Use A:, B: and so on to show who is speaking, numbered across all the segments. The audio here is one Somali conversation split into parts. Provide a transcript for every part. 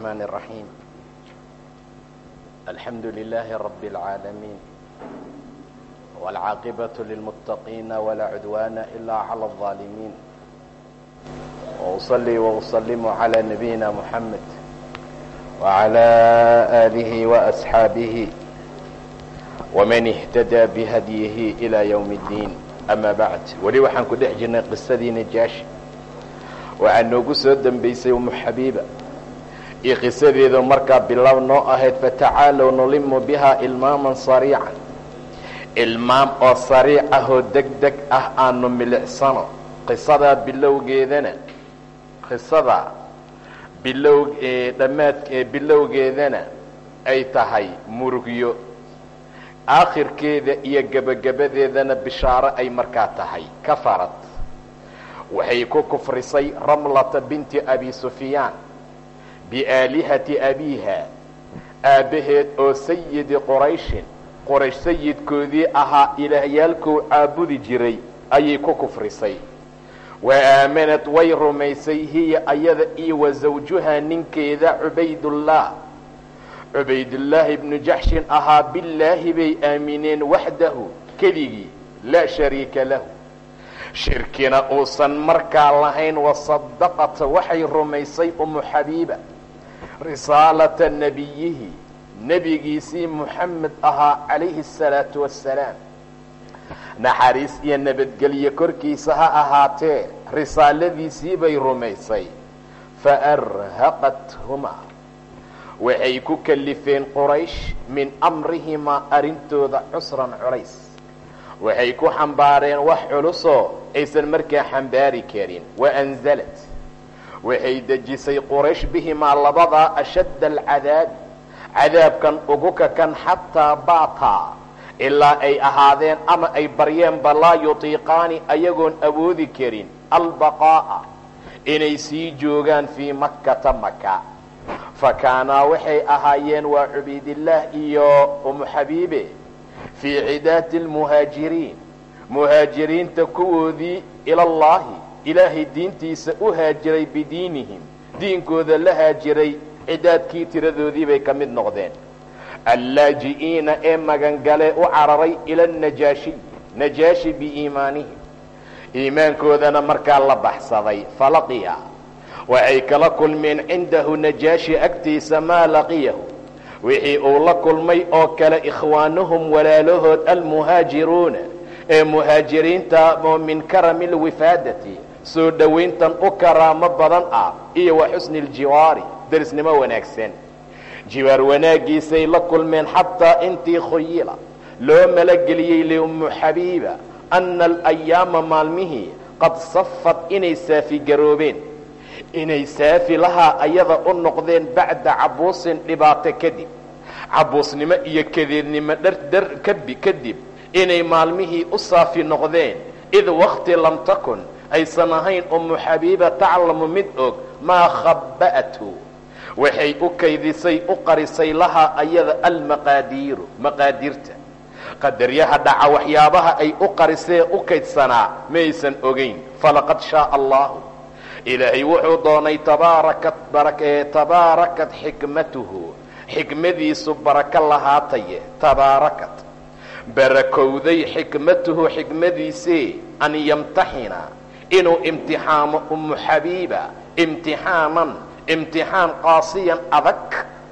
A: الرحمن الرحيم الحمد لله رب العالمين والعاقبة للمتقين ولا عدوان إلا على الظالمين وأصلي وأسلم على نبينا محمد وعلى آله وأصحابه ومن اهتدى بهديه إلى يوم الدين أما بعد weli waxaan ku dhex jirnay qisadii najaashi waxaa noogu soo dembaysay umu xabiiba iyo qisadeedu markaa bilow noo ahayd fatacaalow nulimu bihaa ilmaaman sariican. Ilmaam oo sariic ah oo deg deg ah aanu milicsano qisadaa bilowgeedana qisadaa bilow dhammaad bilowgeedana ay tahay murugyo. Aakhirkeeda iyo gebagabadeedana bishaaro ay markaa tahay kafarad. Waxay ku kufrisay ramlata binti abi sufyaan biaalihati abiiha aabbaheed oo sayidi qorayshin qoraysh sayidkoodii ahaa ilaahyaalkou caabudi jiray ayay ku kufrisay wa aamanad way rumaysay hiya ayada iyo wa zawjuhaa ninkeeda cubaydullah cubaydullaahi ibnu jaxshin ahaa billaahi bay aamineen waxdahu keligii laa shariika lahu shirkina uusan markaa lahayn wasadaqat waxay rumaysay umu xabiiba risaalata nebiyihi nebigiisii muxamed ahaa calayhi asalaatu wassalaam. Naxariis iyo nabadgelyo korkiisa ha ahaatee risaaladiisii bay rumaysay. Fa arhaqathumaa waxay ku kalifeen quraysh min amrihimaa arrintooda cusran culays. Waxay ku xambaareen wax culusoo aysan markaa xambaari karin. Wa anzalad waxay dejisay quraysh bihimaa labadaa ashadda alcadaabi cadaabkan ugu kakan xataa baataa ilaa ay ahaadeen ama ay baryeenba laa yutiiqaani ayagoon awoodi karin albaqaa'a. Inay sii joogaan fii makkata maka fa kaanaa waxay ahaayeen waa cubaydillaah iyo umu xabiibe fii cidaati lmuhaajiriin muhaajiriinta kuwoodii ilallaahi ilaahay diintiisa u haajiray bidiinihim. Diinkooda la haajiray cidaadkii tiradoodii bay ka mid noqdeen. Allaaji'iina ee magangale u cararay ila najaashi najaashi biiimaanihim iimaankoodana markaa la baxsaday falaqiya. Waxay kala kulmeen cindahu najaashi agtiisa maa laqiyahu. Wixii uu la kulmay oo kale ikhwaanuhum walaalahood almuhaajiruuna. Ee muhaajiriinta oo min karami lwifaadati soo dhowayntan u karaamo badan ah iyo wa xusni aljiwaari derisnimo wanaagsan. Jiwaar wanaaggiisay la kulmeen xataa intii khuyila loo malageliyey liummu xabiiba anna alayaama maalmihii qad safad inay saafigaroobeen inay saafi lahaa ayada u noqdeen bacda cabuusin dhibaato kadib. Cabuusnimo iyo kadeednimo dhardhar kabi kadib inay maalmihii u saafi noqdeen id wakti lam takun aysan ahayn ummu xabiiba taclamu mid og maa khaba'athu waxay u kaydisay u qarisay lahaa ayada almaqaadiiru maqaadiirta qadaryaha dhaca waxyaabaha ay u qarisee u kaydsanaa maysan ogayn falaqad shaaa allahu. Ilaahay wuxuu doonay tabaarakat xikmatuhu. Xikmadiisu barako lahaataye tabaarakat. Barakowday xikmatuhu xikmadiisee an yamtaxina inuu imtixaamo ummu xabiiba imtixaanan imtixaan qaasiyan adag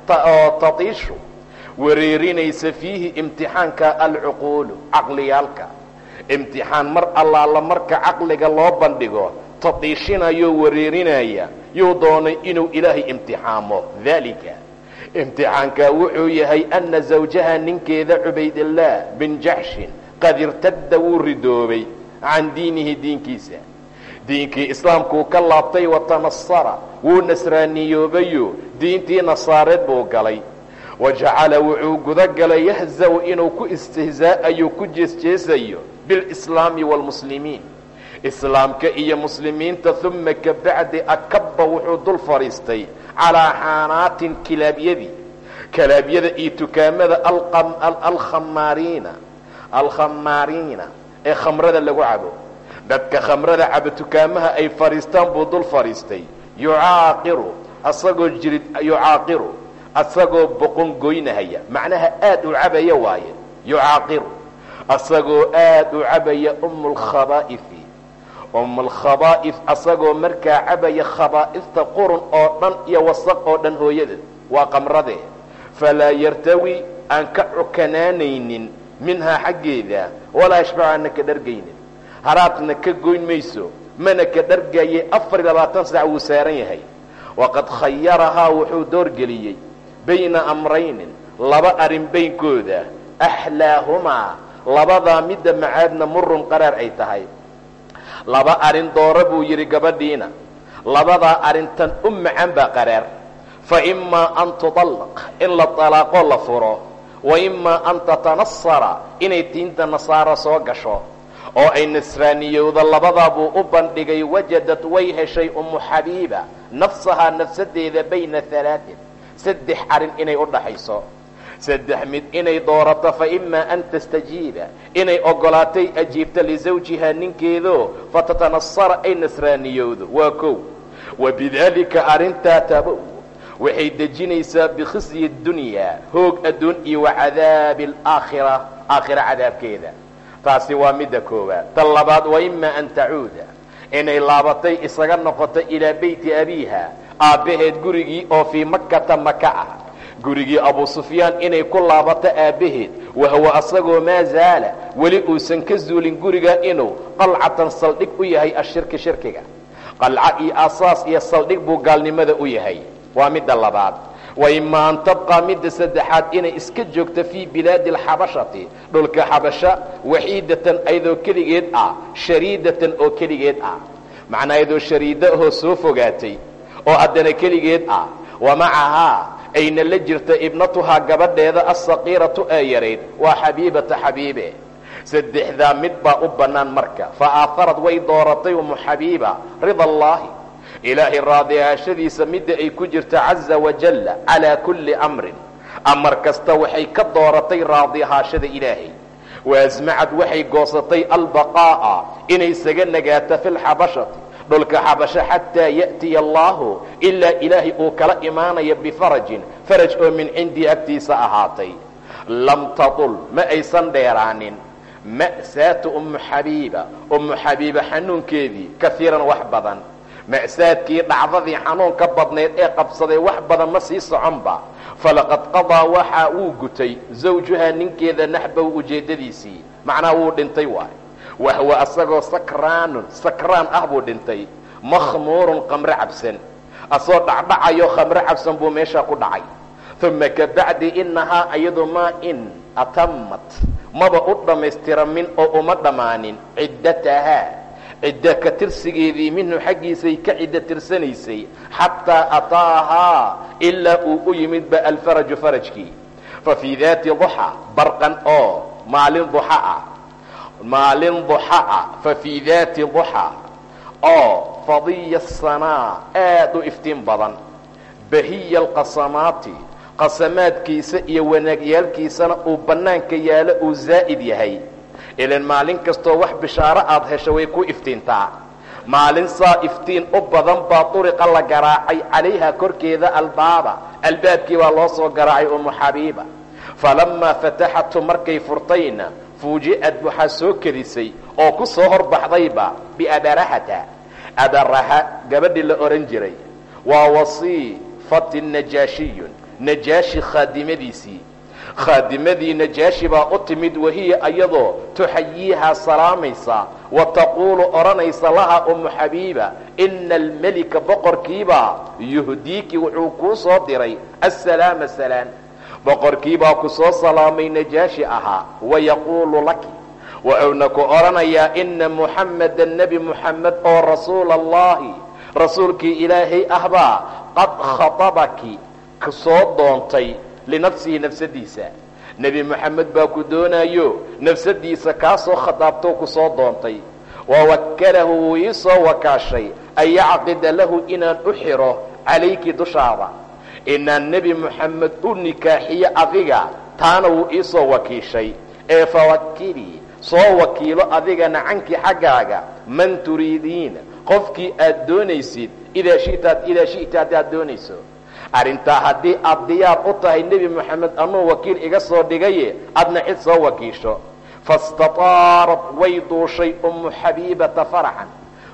A: oo tadiishu wareerinaysa fiihi imtixaanka alcuquulu caqliyaalka. Imtixaan mar allaala marka caqliga loo bandhigo tadiishinayoo wareerinaya yuu doonay inuu ilaahay imtixaamo. Daalika imtixaankaa wuxuu yahay anna zawjaha ninkeeda cubaydillaah bin jaxshin qad irtadda wuu ridoobay can diinihi diinkiisa diinkii islaamkuu ka laabtay watanasara wuu nasraaniyoobayo diintii nasaareed buu galay. Wa jacala wuxuu guda galay yahzaw inuu ku istihzaa'ayo ku jeesjeesayo bilislaami waalmuslimiin islaamka iyo muslimiinta uma ka bacdi akabba wuxuu dul fadhiistay calaa xaanaatin kilaabyadii kalaabyada iyo tukaamada alkhamaariina alkhamaariina ee khamrada lagu cabo dadka khamrada cabo tukaamaha ay fadhiistaan buu dul fadhiistay yucaaqiru asagoo jirid yucaaqiru asagoo boqon goynahaya. Macnaha aad u cabaya waaye. Yucaaqiru asagoo aad u cabaya umulkhabaa'ifi umulkhabaa'if asagoo markaa cabaya khabaa'ifta qurun oo dhan iyo wasaq oo dhan hooyadeed waa qamradee falaa yartawi aan ka cukanaanaynin minhaa xaggeeda walaa yashbacu aanna ka dhargaynin haraadna ka goyn mayso. Mana ka dhargayay afar iyo labaatan sac wuu saaran yahay. Waqad khayarahaa wuxuu doorgeliyey bayna amraynin laba arrin baynkooda axlaahumaa labadaa midda macaadna murun qaraar ay tahay. Laba arrin dooro buu yidhi gabadhiina labadaa arrintan u macaan baa qaraar. Fa imaa an tudallaq in la talaaqoo la furo wa imaa an tatanasara inay tiinta nasaaro soo gasho oo ay nasraaniyowda labadaa buu u bandhigay wajadad way heshay ummu xabiiba nafsahaa nafsadeeda bayna halaatin saddex arrin inay u dhaxayso. Saddex mid inay doorato fa imaa an tastajiiba. Inay ogolaatay ajiibta lisawjihaa ninkeedo fatatanasara ay nasraaniyowdo waa kow. Wa bidaalika arrintaa tabow waxay dejinaysaa bikhisyi dunyaa hoog adduun iyo wa cadaabi alaakhira aakhira cadaabkeeda taasi waa midda koowaad. Ta labaad wa imaa an tacuuda inay laabatay isaga noqoto ilaa beyti abiiha aabbaheed gurigii oo fii makkata maka ah. Gurigii abu sufyaan inay ku laabato aabbaheed wahuwa asagoo maa zaala weli uusan ka zuulin guriga inuu qalcatan saldhig u yahay ashirki shirkiga. Qalca iyo asaas iyo saldhig buu gaalnimada u yahay. Waa midda labaad wa imaa an tabqaa midda saddexaad inay iska joogto fii bilaadi alxabashati dhulka xabasha waxiidatan ayadoo keligeed ah shariidatan oo keligeed ah. Macnaa ayadoo shariida ahoo soo fogaatay oo haddana keligeed ah. Wa macahaa ayna la jirta ibnatuhaa gabadheeda alsaqiiratu ee yarayd waa xabiibata xabiibe. Saddexdaa mid baa u bannaan marka fa aaharad way dooratay umu xabiiba rida allaahi ilaahay raadiaashadiisa midda ay ku jirto caza wajalla calaa kulli amrin amar kasta waxay ka dooratay raadiahaashada ilaahay waasmacad waxay goosatay albaqaa'a inay isaga nagaato fi lxabashati dhulka xabasho xataa ya'tiya allaahu ilaa ilaahay uu kala imaanayo bifarajin faraj oo min cindii agtiisa ahaatay lam tatul ma aysan dheeraanin ma'saatu ummu xabiiba ummu xabiiba xanuunkeedii kaiiran wax badan ma'saadkii dhacdadii xanuunka badnayd ee qabsaday wax badan ma sii soconba. Falaqad qadaa waxa wuu gutay zawjuhaa ninkeeda naxbow ujeeddadiisii macnaha wuu dhintay waay wahwa asagoo sakraanun sakraan ah buu dhintay. Makhmuurun qamre cabsan. Asoo dhacdhacayo khamre cabsan buu meeshaa ku dhacay. Uma kabacdi inahaa iyadu maa in atamat maba u dhammaystiramin oo uma dhammaanin ciddatahaa ciddo ka tirsigeedii minhu xaggiisay ka ciddo tirsanaysay xataa ataahaa ilaa uu u yimidba alfaraju farajkii. Fa fii daati duxa barqan oo maalin duxa ah maalin duxa ah fa fii daati duxa oo fadiya sanaa aad u iftiin badan. Bahiya alqasamaati qasamaadkiisa iyo wanaagyaalkiisana uu bannaanka yaalo uu zaa'id yahay ilan maalin kastoo wax bishaaro aad hesho way ku iftiintaa. Maalin saa iftiin u badan baa duriqa la garaacay calayha korkeeda albaaba. Albaabkii baa loo soo garaacay umu xabiiba. Falammaa fataxatu markay furtayna fuuji'ad waxaa soo kedisay oo ku soo horbaxdayba biabarahata. Abaraha gabadhii la odhan jiray. Waa wasiifati najaashiyun najaashi khaadimadiisii khaadimadii najaashi baa u timid wahiya ayadoo tuxayiihaa salaamaysa wa taquulu odhanaysa laha umu xabiiba ina almelika boqorkiibaa yuhdiiki wuxuu kuu soo diray assalaama salaan boqorkiibaa ku soo salaamay najaashi ahaa wayaquulu laki wuxuuna ku odhanayaa ina muxameda nebi muxamed oo rasuula allahi rasuulkii ilaahay ahbaa qad khatabaki soo doontay linafsihi nafsadiisa. Nebi moxamed baa ku doonaayo nafsadiisa kaa soo khadaabtoo ku soo doontay. Wawakkalahu wuu ii soo wakaashay an yacqida lahu inaan u xidho calayki dushaada. Inaan nebi moxamed u nikaaxiyo adiga taana wuu ii soo wakiishay. Ee fawakilii soo wakiilo adigana canki xaggaaga man turiidiina qofkii aad doonaysid idaa shitaad idaa shi'ta haddaad doonayso arrintaa haddii aad diyaar u tahay nebi moxamed anuu wakiil iga soo dhigaye adna cid soo wakiisho. Fastataarat way duushay ummu xabiibata faraxan.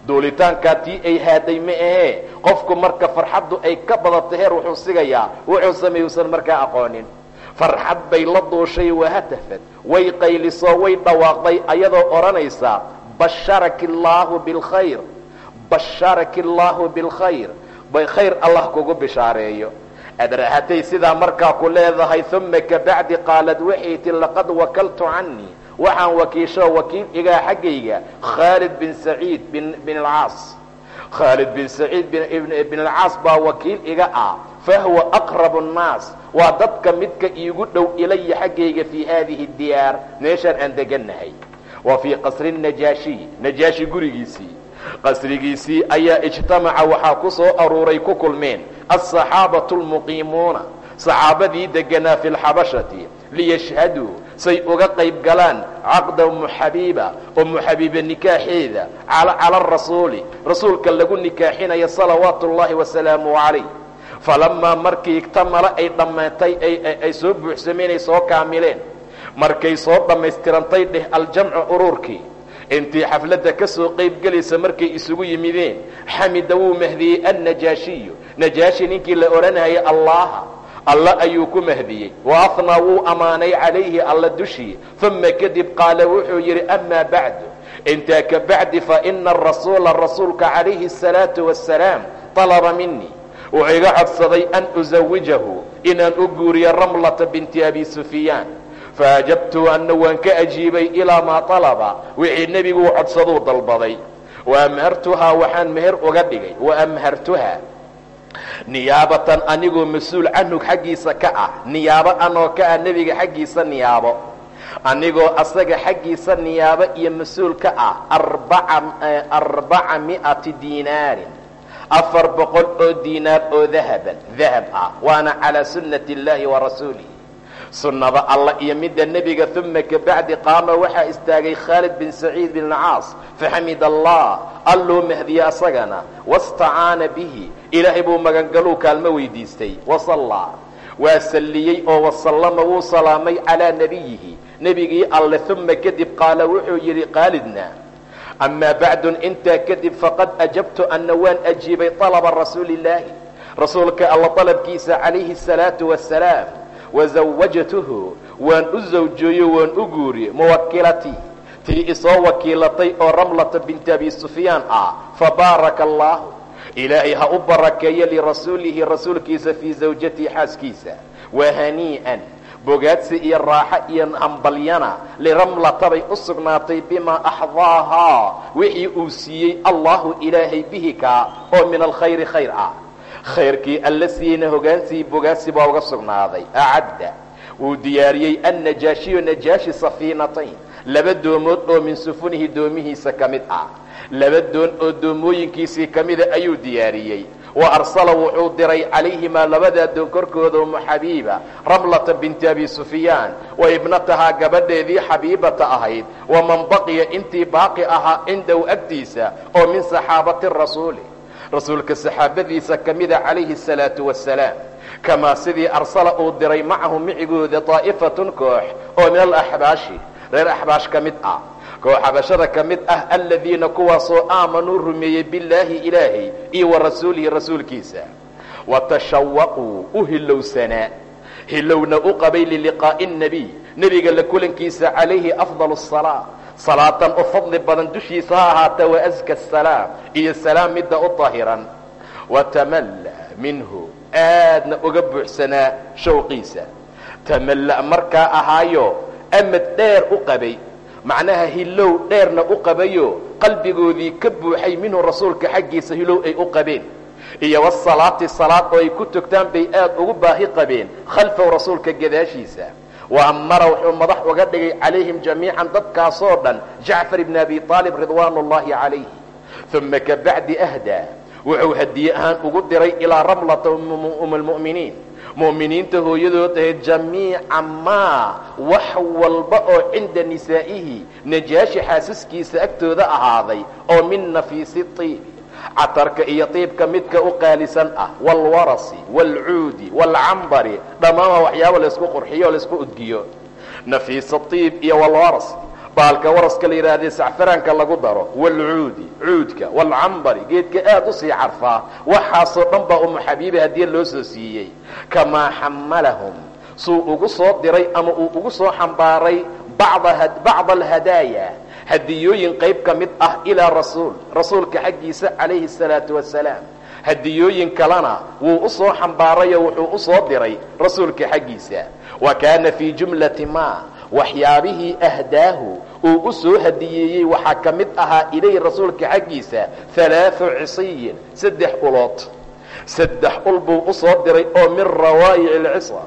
A: Duulitaankaa tii ay haaday ma ahee? Qofku marka farxaddu ay ka badato heer wuxuu sigayaa wuxuu sameeyuusan markaa aqoonin. Farxad bay la duushay wahatafad way qaylisoo way dhawaaqday ayadoo odhanaysa basharaki allaahu bilkhayr basharaki allaahu bilkhayr bay khayr allah kugu bishaareeyo. Adrahatay sidaa markaa ku leedahay uma kabacdi qaalad waxay ti laqad wakaltu canii waxaan wakiisho wakiil igaa xaggayga khaalid bin saciid bin alcaas khaalid bin saciid bin alcaas baa wakiil iga ah. Fahuwa aqrabu nnaas. Waa dadka midka iigu dhow ilaya xaggayga fii haadihi diyaar. Meeshaan aan degannahay. Wa fii qasri najaashi. Najaashi gurigiisii qasrigiisii ayaa ijtamaca waxaa ku soo aruuray ku kulmeen alsaxaabatu lmuqiimuuna saxaabadii deganaa fi lxabashati liyashhaduu say uga qayb galaan caqda ummu xabiiba ummu xabiiba nikaaxeeda cala rasuuli rasuulka lagu nikaaxinaya salawaatu ullaahi wasalaamu calayh. Falamaa markii igtamala ay dhammaatay ay soo buuxsameen ay soo kaamileen. Markay soo dhammaystirantay dheh aljamcu ururkii intii xafladda ka soo qayb gelaysa markay isugu yimideen xamida wuu mahdiyey annajaashiyu najaashi ninkii la odhanayay allaha alla ayuu ku mahdiyey. Wa ahnaa wuu ammaanay calayhi alla dushii. Uma kadib qaala wuxuu yidhi amaa bacdu. Intaa ka bacdi fa ina arasuula rasuulka calayhi asalaatu wassalaam talaba minii wuxuu iga codsaday an usawijahu inaan u guuriyo ramlata binti abi sufyaan faajabtu anna waan ka ajiibay ilaa maa talaba. Wixii nebiguu codsaduu dalbaday. Wa amhartuhaa waxaan meher uga dhigay. Wa amhartuha niyaabatan anigoo mas'uul canhu xaggiisa ka ah. Niyaabo anoo ka ah nebiga xaggiisa niyaabo. Anigoo asaga xaggiisa niyaabo iyo mas'uul ka ah arbaca mi'ati diinaarin afar boqol oo diinaar oo dahaban dahab ah. Waana calaa sunnati اllaahi wa rasuulih sunnada allah iyo midda nebiga uma kabacdi qaama waxaa istaagay khaalid bin saciid bin caas faxamid allah alluu mahdiye asagana wastacaana bihi ilaahay buu magangaluu kaalmo weydiistay wasallaa. Waa salliyey oo wasallama wuu salaamay calaa nebiyihi nebigii alle uma kadib qaala wuxuu yidhi qaalidna amaa bacdun intaa kadib faqad ajabtu anna waan ajiibay alaba rasuuli illaahi rasuulka alla dalabkiisa calayhi asalaatu wassalaam wazawajtuhu waan u zawjooyo waan u guuriye muwakilatii tii isoo wakiilatay oo ramlata binti abi sufyaan ah fabaaraka allaahu ilaahay ha u barakeeyo lirasuulihi rasuulkiisa fii zawjatii xaaskiisa wahanii'an bogaadsi iyo raaxo iyo hambalyana liramlata bay u sugnaatay bimaa axdaahaa wixii uu siiyey allahu ilaahay bihi kaa oo min alkhayri khayr ah khayrkii alla siiyeyna hogaansii bogaasi baa uga sugnaaday. Acadda. Wuu diyaariyey annajaashiyu najaashi safiinatayn. Laba doomood oo min sufunihi doomihiisa ka mid ah. Laba doon oo doomooyinkiisii ka mida ayuu diyaariyey. Wa arsala wuxuu diray calayhimaa labadaa doon korkooda umu xabiiba ramlata binti abi sufyaan. Wa ibnatahaa gabadheedii xabiibata ahayd. Waman baqiya intii baaqi ahaa cindahu agtiisa oo min saxaabati rasuuli rasuulka saxaabadiisa ka mida calayhi asalaatu wassalaam kamaa sidii arsala uu diray macahu micigooda daa'ifatun koox oo min alaxbaashi reer axbaash ka mid ah koox xabashada ka mid ah aladiina kuwaasoo aamanuu rumeeyey billaahi ilaahay iyo wa rasuulihi rasuulkiisa. Watashawaquu u hilowsanaa hilowna u qabay liliqaa'i nnebiy nebiga la kulankiisa calayhi afdal asalaa salaatan u fadli badan dushiisa ha ahaata wa aska asalaam iyo salaam midda u tahiran watamalla minhu. Aadna uga buuxsanaa shawqiisa. Tamalla markaa ahaayo amad dheer u qabay. Macnaha hilow dheerna u qabayo qalbigoodii ka buuxay minhu rasuulka xaggiisa hilow ay u qabeen. Iyo wasalaati salaad oo ay ku tugtaan bay aad ugu baahi qabeen khalfahu rasuulka gadaashiisa wa amara wuxuu madax uga dhigay calayhim jamiican dadkaasoo dhan jacfar ibni abi aalib ridwaan ullaahi calayh uma kabacdi ahdaa wuxuu hadiye ahaan ugu diray ilaa ramlata um lmu'miniin mu'miniinta hooyadood ahayd jamiica maa wax walba oo cinda nisaa'ihi najaashi xaasaskiisa agtooda ahaaday oo min nafiisi tiibi catarka iyo tiibka midka u qaalisan ah waalwarasi waalcuudi waalcambari dhammaanha waxyaaba laysku qurxiyo o laysku udgiyo. Nafiisa tiib iyo walwaras baalka waraska la yidhaahdee sacfaraanka lagu daro waalcuudi cuudka waalcambari geedka aad u sii carfaa waxaasoo dhan baa umu xabiibi haddii loo soo siiyey. Kamaa xamalahum suu ugu soo diray ama uu ugu soo xambaaray bacda alhadaaya hadiyooyin qayb ka mid ah ilaa rasuul rasuulka xaggiisa calayhi salaatu wasalaam. Hadiyooyin kalena wuu u soo xambaarayoo wuxuu u soo diray rasuulka xaggiisa. Wa kaana fii jumlati maa waxyaabihii ahdaahu uu u soo hadiyeeyey waxaa ka mid ahaa ilayhi rasuulka xaggiisa halaau cisiyin saddex ulood. Saddex ul buu u soo diray oo min rawaa'ici lcisa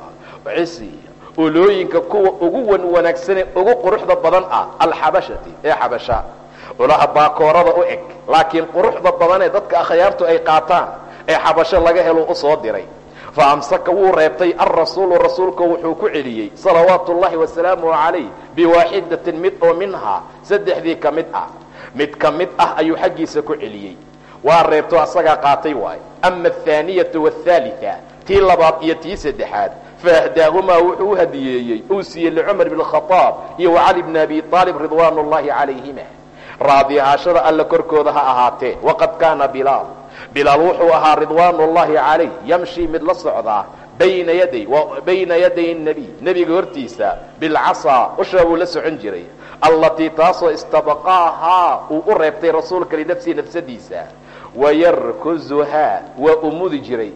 A: cisi ulooyinka kuwa ugu wan wanaagsane ugu quruxda badan ah alxabashati ee xabasha. Ulaha baakoorada u eg laakiin quruxda badanee dadka akhyaartu ay qaataan ee xabasho laga helo u soo diray. Fa amsaka wuu reebtay alrasuulu rasuulka wuxuu ku celiyey salawaatu ullahi wasalaamuhu calayh biwaaxidatin mid oo minhaa saddexdii ka mid ah. Mid ka mid ah ayuu xaggiisa ku celiyey. Waa reebto asagaa qaatay waayo ama athaaniyatu waathaalitha tii labaad iyo tii saddexaad faahdaahumaa wuxuu u hadiyeeyey uu siiyey licumar bn iyo wacali bni abi aalib ridwaan ullahi calayhima raadi ahaashada alla korkooda ha ahaatee waqad kaana bilaal bilaal wuxuu ahaa ridwaan ullahi calayh yamshi mid la socdaa bayna yaday nebiy nebiga hortiisa bilcasaa ushaa buu la socon jiray allatii taasoo istabaqaahaa uu u reebtay rasuulka linafsihi nafsadiisa wayarkuzuhaa waa umudi jiray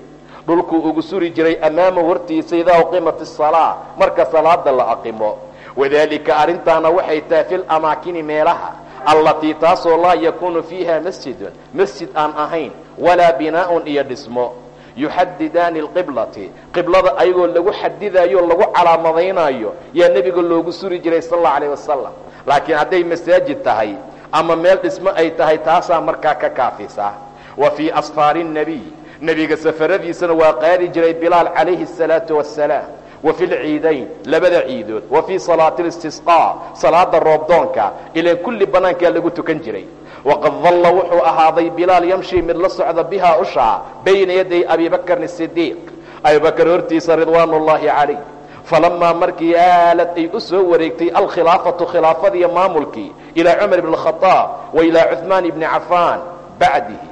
A: dhulkuu ugu suri jiray amaamahu hortiisa idaa uqimat asalaa marka salaada la aqimo. Wadaalika arrintaana waxay tahay fi lamaakini meelaha allatii taasoo laa yakuunu fiiha masjidun masjid aan ahayn walaa binaa'un iyo dhismo. Yuxadidaani alqiblati qiblada ayagoo lagu xadidayo o lagu calaamadaynayo yaa nebiga loogu suri jiray sal allau alayh wasalam laakiin hadday masaajid tahay ama meel dhismo ay tahay taasaa markaa ka kaafisa. Wa fii asfaari nebiy nebiga safaradiisana waa qaadi jiray bilaal calayhi asalaatu wassalaam. Wa fi lciidayn labada ciidood. Wa fii salaati listisqaa salaada roobdoonka ilaan kulli bannaankaa lagu tukan jiray. Waqad dalla wuxuu ahaaday bilaal yamshi mid la socda bihaa ushaa bayna yaday abibakrin sidiiq abibakar hortiisa ridwaan calayh. Falamaa markii aalad ay u soo wareegtay alkhilaafatu khilaafadiiyo maamulkii ilaa cumar ibn khaaab wa ilaa cuhmaan ibni cafaan bacdihi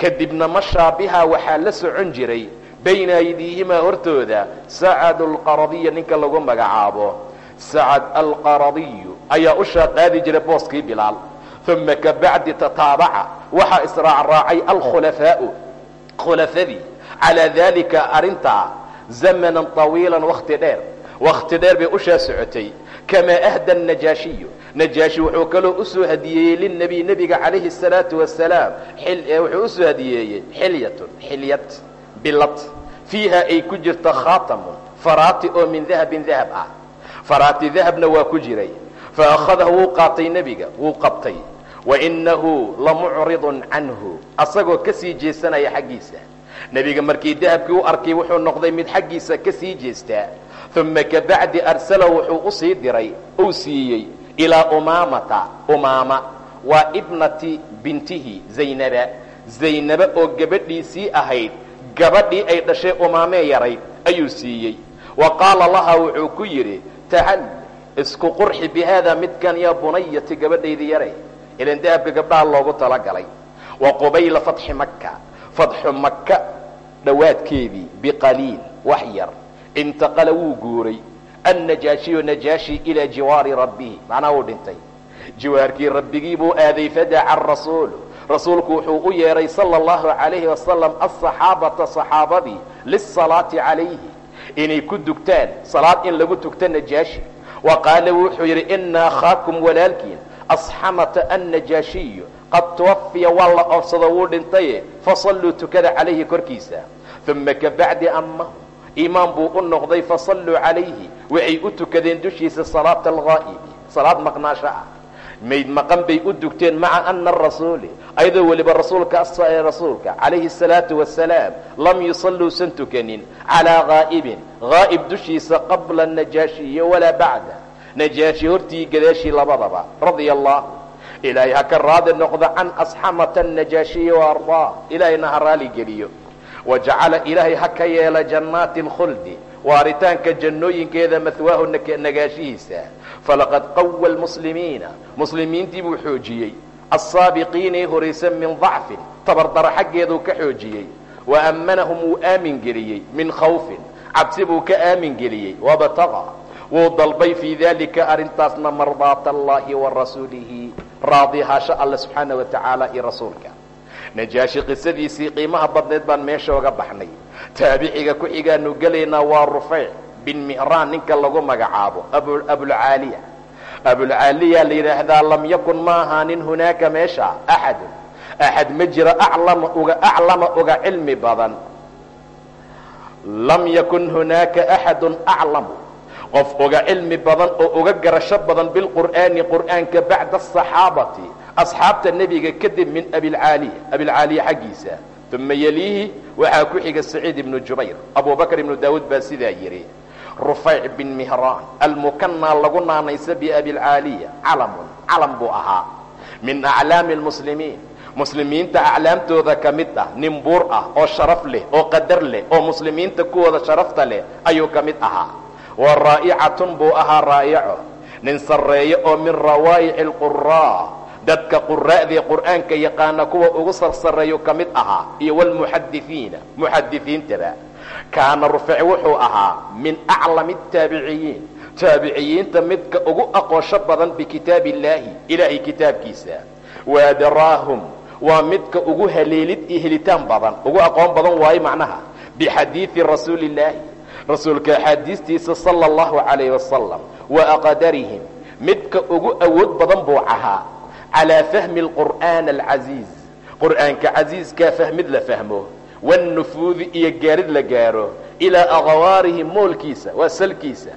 A: kadibna mashaa bihaa waxaa la socon jiray bayna aydiihimaa hortooda sacad alqaradiya ninka lagu magacaabo. Sacad alqaradiyu ayaa ushaa qaadi jiray booskii bilaal. Uma kabacdi tataabaca waxaa israacraacay alkhulafaau khulafadii. Calaa daalika arrintaa zamanan طawiilan wakti dheer. Wakti dheer bay ushaa socotay. Kamaa ahda najaashiyu najaashi wuxuu kaloo u soo hadiyeeyey lilnebiy nebiga calayhi الsalaatu wasalaam wuxuu u soo hadiyeeyey xilyatun xilyad bilad. Fiiha ay ku jirto khaatamun faraati oo min dahabin dahab ah. Faraati dahabna waa ku jiray. Faakhadahu wuu qaatay nebiga wuu qabtay. Wainahu lamucridun canhu asagoo ka sii jeesanaya xaggiisa. Nebiga markii dahabkii u arkay wuxuu noqday mid xaggiisa ka sii jeestaa uma kabacdi arsala wuxuu u sii diray uu siiyey ilaa umaamata umaama waa ibnati bintihi zaynaba. Zaynaba oo gabadhiisii ahayd gabadhii ay dhashay umaamee yarayd ayuu siiyey. Wa qaala lahaa wuxuu ku yidhi tahal isku qurxi bi haada midkan yaa bunayati gabadhaydii yaray. Ilan dahabka gabdhaha loogu talagalay. Wa qubayla fatxi maka fatxu maka dhowaadkeedii biqaliil wax yar. Intaqala wuu guuray annajaashiyu najaashi ilaa jiwaari rabbihi macnaha wuu dhintay jiwaarkii rabbigii buu aaday fadaca rasuulu rasuulku wuxuu u yeedhay sala allahu calayhi wasalam asaxaabata saxaabadii lisalaati calayhi inay ku dugtaan salaad in lagu tugto najaashi wa qaala wuxuu yidhi ina akhaakum walaalkiin asxamata annajaashiyu qad tuwafiya waa la oofsado wuu dhintaye fasalluu tukada calayhi korkiisa uma kabacdi amahu imaam buu u noqday fasalluu calayhi waxay u tukadeen dushiisa salaata alghaa'ibi salaad maqnaasho ah. Mayd maqan bay u dugteen maca ana arasuuli ayadoo weliba rasuulka rasuulka calayhi الsalaatu wasalaam lam yusalluusan tukanin calaa haa'ibin haa'ib dushiisa qabla najaashiyi walaa bacda. Najaashi hortii gadaashii labadaba radia allahu ilaahay ha ka raadi noqdo can asxamata annajaashiyi wa ardaa ilaahayna ha raali geliyo wa jacala ilaahay ha ka yeela jannaati alkhuldi waaritaanka jannooyinkeeda mahwaahu nagaashihiisa falaqad qawa lmuslimiina muslimiintii buu xoojiyey assaabiqiina ee horaysan min dacfin tabardaro xaggeeduu ka xoojiyey wa ammanahum wuu aamin geliyey min khawfin cabsi buu ka aamin geliyey wabtaqa wuu dalbay fii dalika arrintaasna mardaata allahi wa rasuulihi raadihaasho alle subxaana wa tacaala iyo rasuulka najaashi qisadiisii qiimaha badneed baan meesha oga baxnay. Taabiciga ku xigaanu gelaynaa waa rufeyc bin mihraan ninka lagu magacaabo abulcaaliya abulcaaliya la yidhaahdaa lam yakun ma ahaanin hunaaka meesha axadun axad ma jiro aclama uga aclama uga cilmi badan. Lam yakun hunaaka axadun aclamu. Qof uga cilmi badan oo uga garasho badan bilqur'aani qur'aanka bacda asaxaabati asxaabta nebiga kadib min abilcaaliya abilcaaliya xaggiisa uma yeliihi waxaa ku xiga saciid ibnu jubayr. Abubakr ibnu daawuud baa sidaa yidhi rufayc bin mihraan almukanaa lagu naanaysa biabilcaaliya calamun calam buu ahaa min aclaami lmuslimiin muslimiinta aclaamtooda ka mid ah nin buur ah oo sharaf leh oo qadar leh oo muslimiinta kuwooda sharafta leh ayuu ka mid ahaa. Wa raa'icatun buu ahaa raa'ico nin sarreeyo oo min rawaa'ici alquraa dadka quraa'dii qur'aanka yaqaana kuwa ugu sarsareeyu ka mid ahaa iyo wlmuxadisiina muxadisiintaba kaana rufec wuxuu ahaa min aclami ataabiciyiin taabiciyiinta midka ugu aqoonsho badan bikitaab illaahi ilaahay kitaabkiisa. Waadaraahum waa midka ugu haleelid iyo helitaan badan ugu aqoon badan waayo macnaha bixadiidi rasuuli illaahi rasuulka axaadiistiisa sala allahu calayh wasalam wa aqdarihim midka ugu awood badan buu ahaa calaa fahmi alqur'aan alcasiiz qur'aanka casiiskaa fahmid la fahmo wannufuudi iyo gaarid la gaaro ilaa aqwaarihi moolkiisa waa salkiisa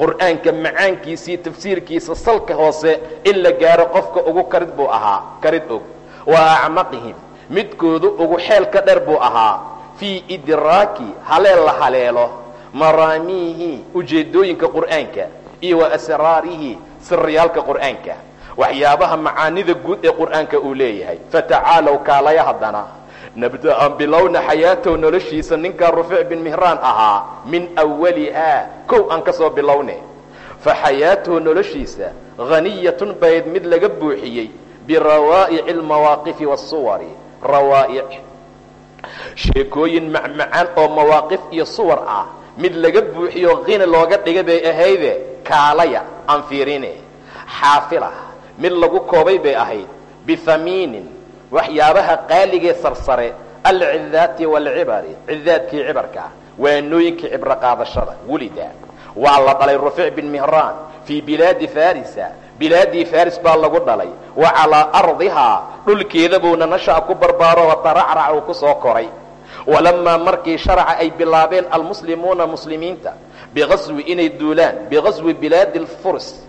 A: qur'aanka macaankiisii tafsiirkiisa salka hoose in la gaaro qofka ugu karid buu ahaa karid og wa acmaqihim midkoodu ugu xeel ka dheer buu ahaa fii idraaki haleel la haleelo maraamiihi ujeeddooyinka qur'aanka iyo wa asraarihi siriyaalka qur'aanka waxyaabaha macaanida guud ee qur'aanka uu leeyahay. Fatacaalow kaalaya haddana. Nabda'an bilowna xayaatow noloshiisa ninkaa rufiic bin mihraan ahaa min awalihaa kow aan ka soo bilowne. Fa xayaatuhu noloshiisa haniyatun bayd mid laga buuxiyey birawaa'ici almawaaqifi waasuwari rawaa'ic. Sheekooyin macmacaan oo mawaaqif iyo suwar ah. Mid laga buuxiyo qina looga dhiga bay ahayde. Kaalaya aan fiirine xaafila mid lagu koobay bay ahayd. Bihamiinin waxyaabaha qaaligee sarsare alcidaati waalcibari cidaadkii cibarka waanooyinkii cibro qaadashada wulida. Waa la dhalay rufiic bin mihraan fii bilaadi farisa. Bilaadii faris baa lagu dhalay. Wa calaa ardihaa dhulkeeda buuna nasha'a ku barbaaro wataracrac uu ku koray. Walamaa markii sharaca ay bilaabeen almuslimuuna muslimiinta biqaswi inay duulaan biqaswi bilaadi lfurs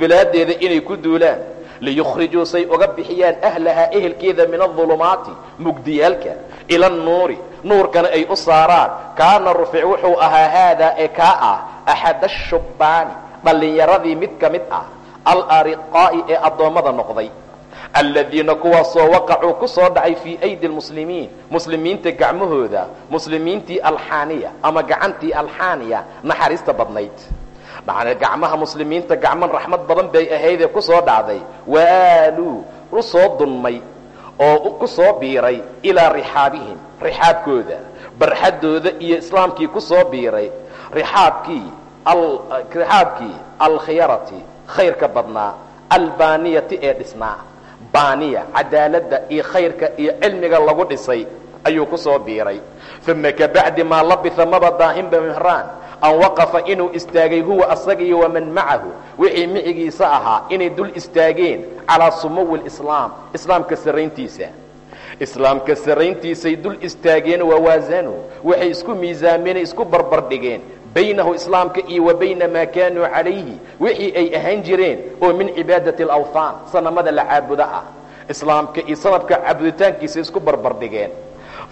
A: bilaadeeda inay ku duulaan. Liyukhrijuu say uga bixiyaan ahlahaa ehelkeeda min adulumaati mugdiyaalka ila annuuri nuurkana ay u saaraan. Kaana rufic wuxuu ahaa haadaa ee kaa ah axad ashubbaani dhallinyaradii mid ka mid ah alariqaa'i ee addoommada noqday. Aladiina kuwaasoo waqacuu ku soo dhacay fii aydi lmuslimiin muslimiinta gacmahooda muslimiintii alxaaniya ama gacantii alxaaniya naxariista badnayd gacmaha muslimiinta gacman raxmad badan bay ahaydee ku soo dhacday. Waaluu u soo dunmay oo ku soo biiray ilaa rixaabihim rixaabkooda barxaddooda iyo islaamkii ku soo biiray. Rixaabkii rixaabkii alkhiyarati khayrka badnaa albaaniyati ee dhisnaa. Baaniya cadaaladda iyo khayrka iyo cilmiga lagu dhisay ayuu ku soo biiray. Uma kabacdi maa labisa maba daahinba mihraan an waqafa inuu istaagay huwa asagiiyo waman macahu. Wixii micigiisa ahaa inay dul istaageen calaa sumuwi lislaam islaamka sarrayntiisa. Islaamka sarrayntiisay dul istaageen wawaasanuu waxay isku miisaameen isku barbardhigeen baynahu islaamka iyo wa bayna maa kaanuu calayhi. Wixii ay ahaan jireen oo min cibaadati alawthaan sanamada la caabudo ah islaamka iyo sanabka caabuditaankiisa isku barbardhigeen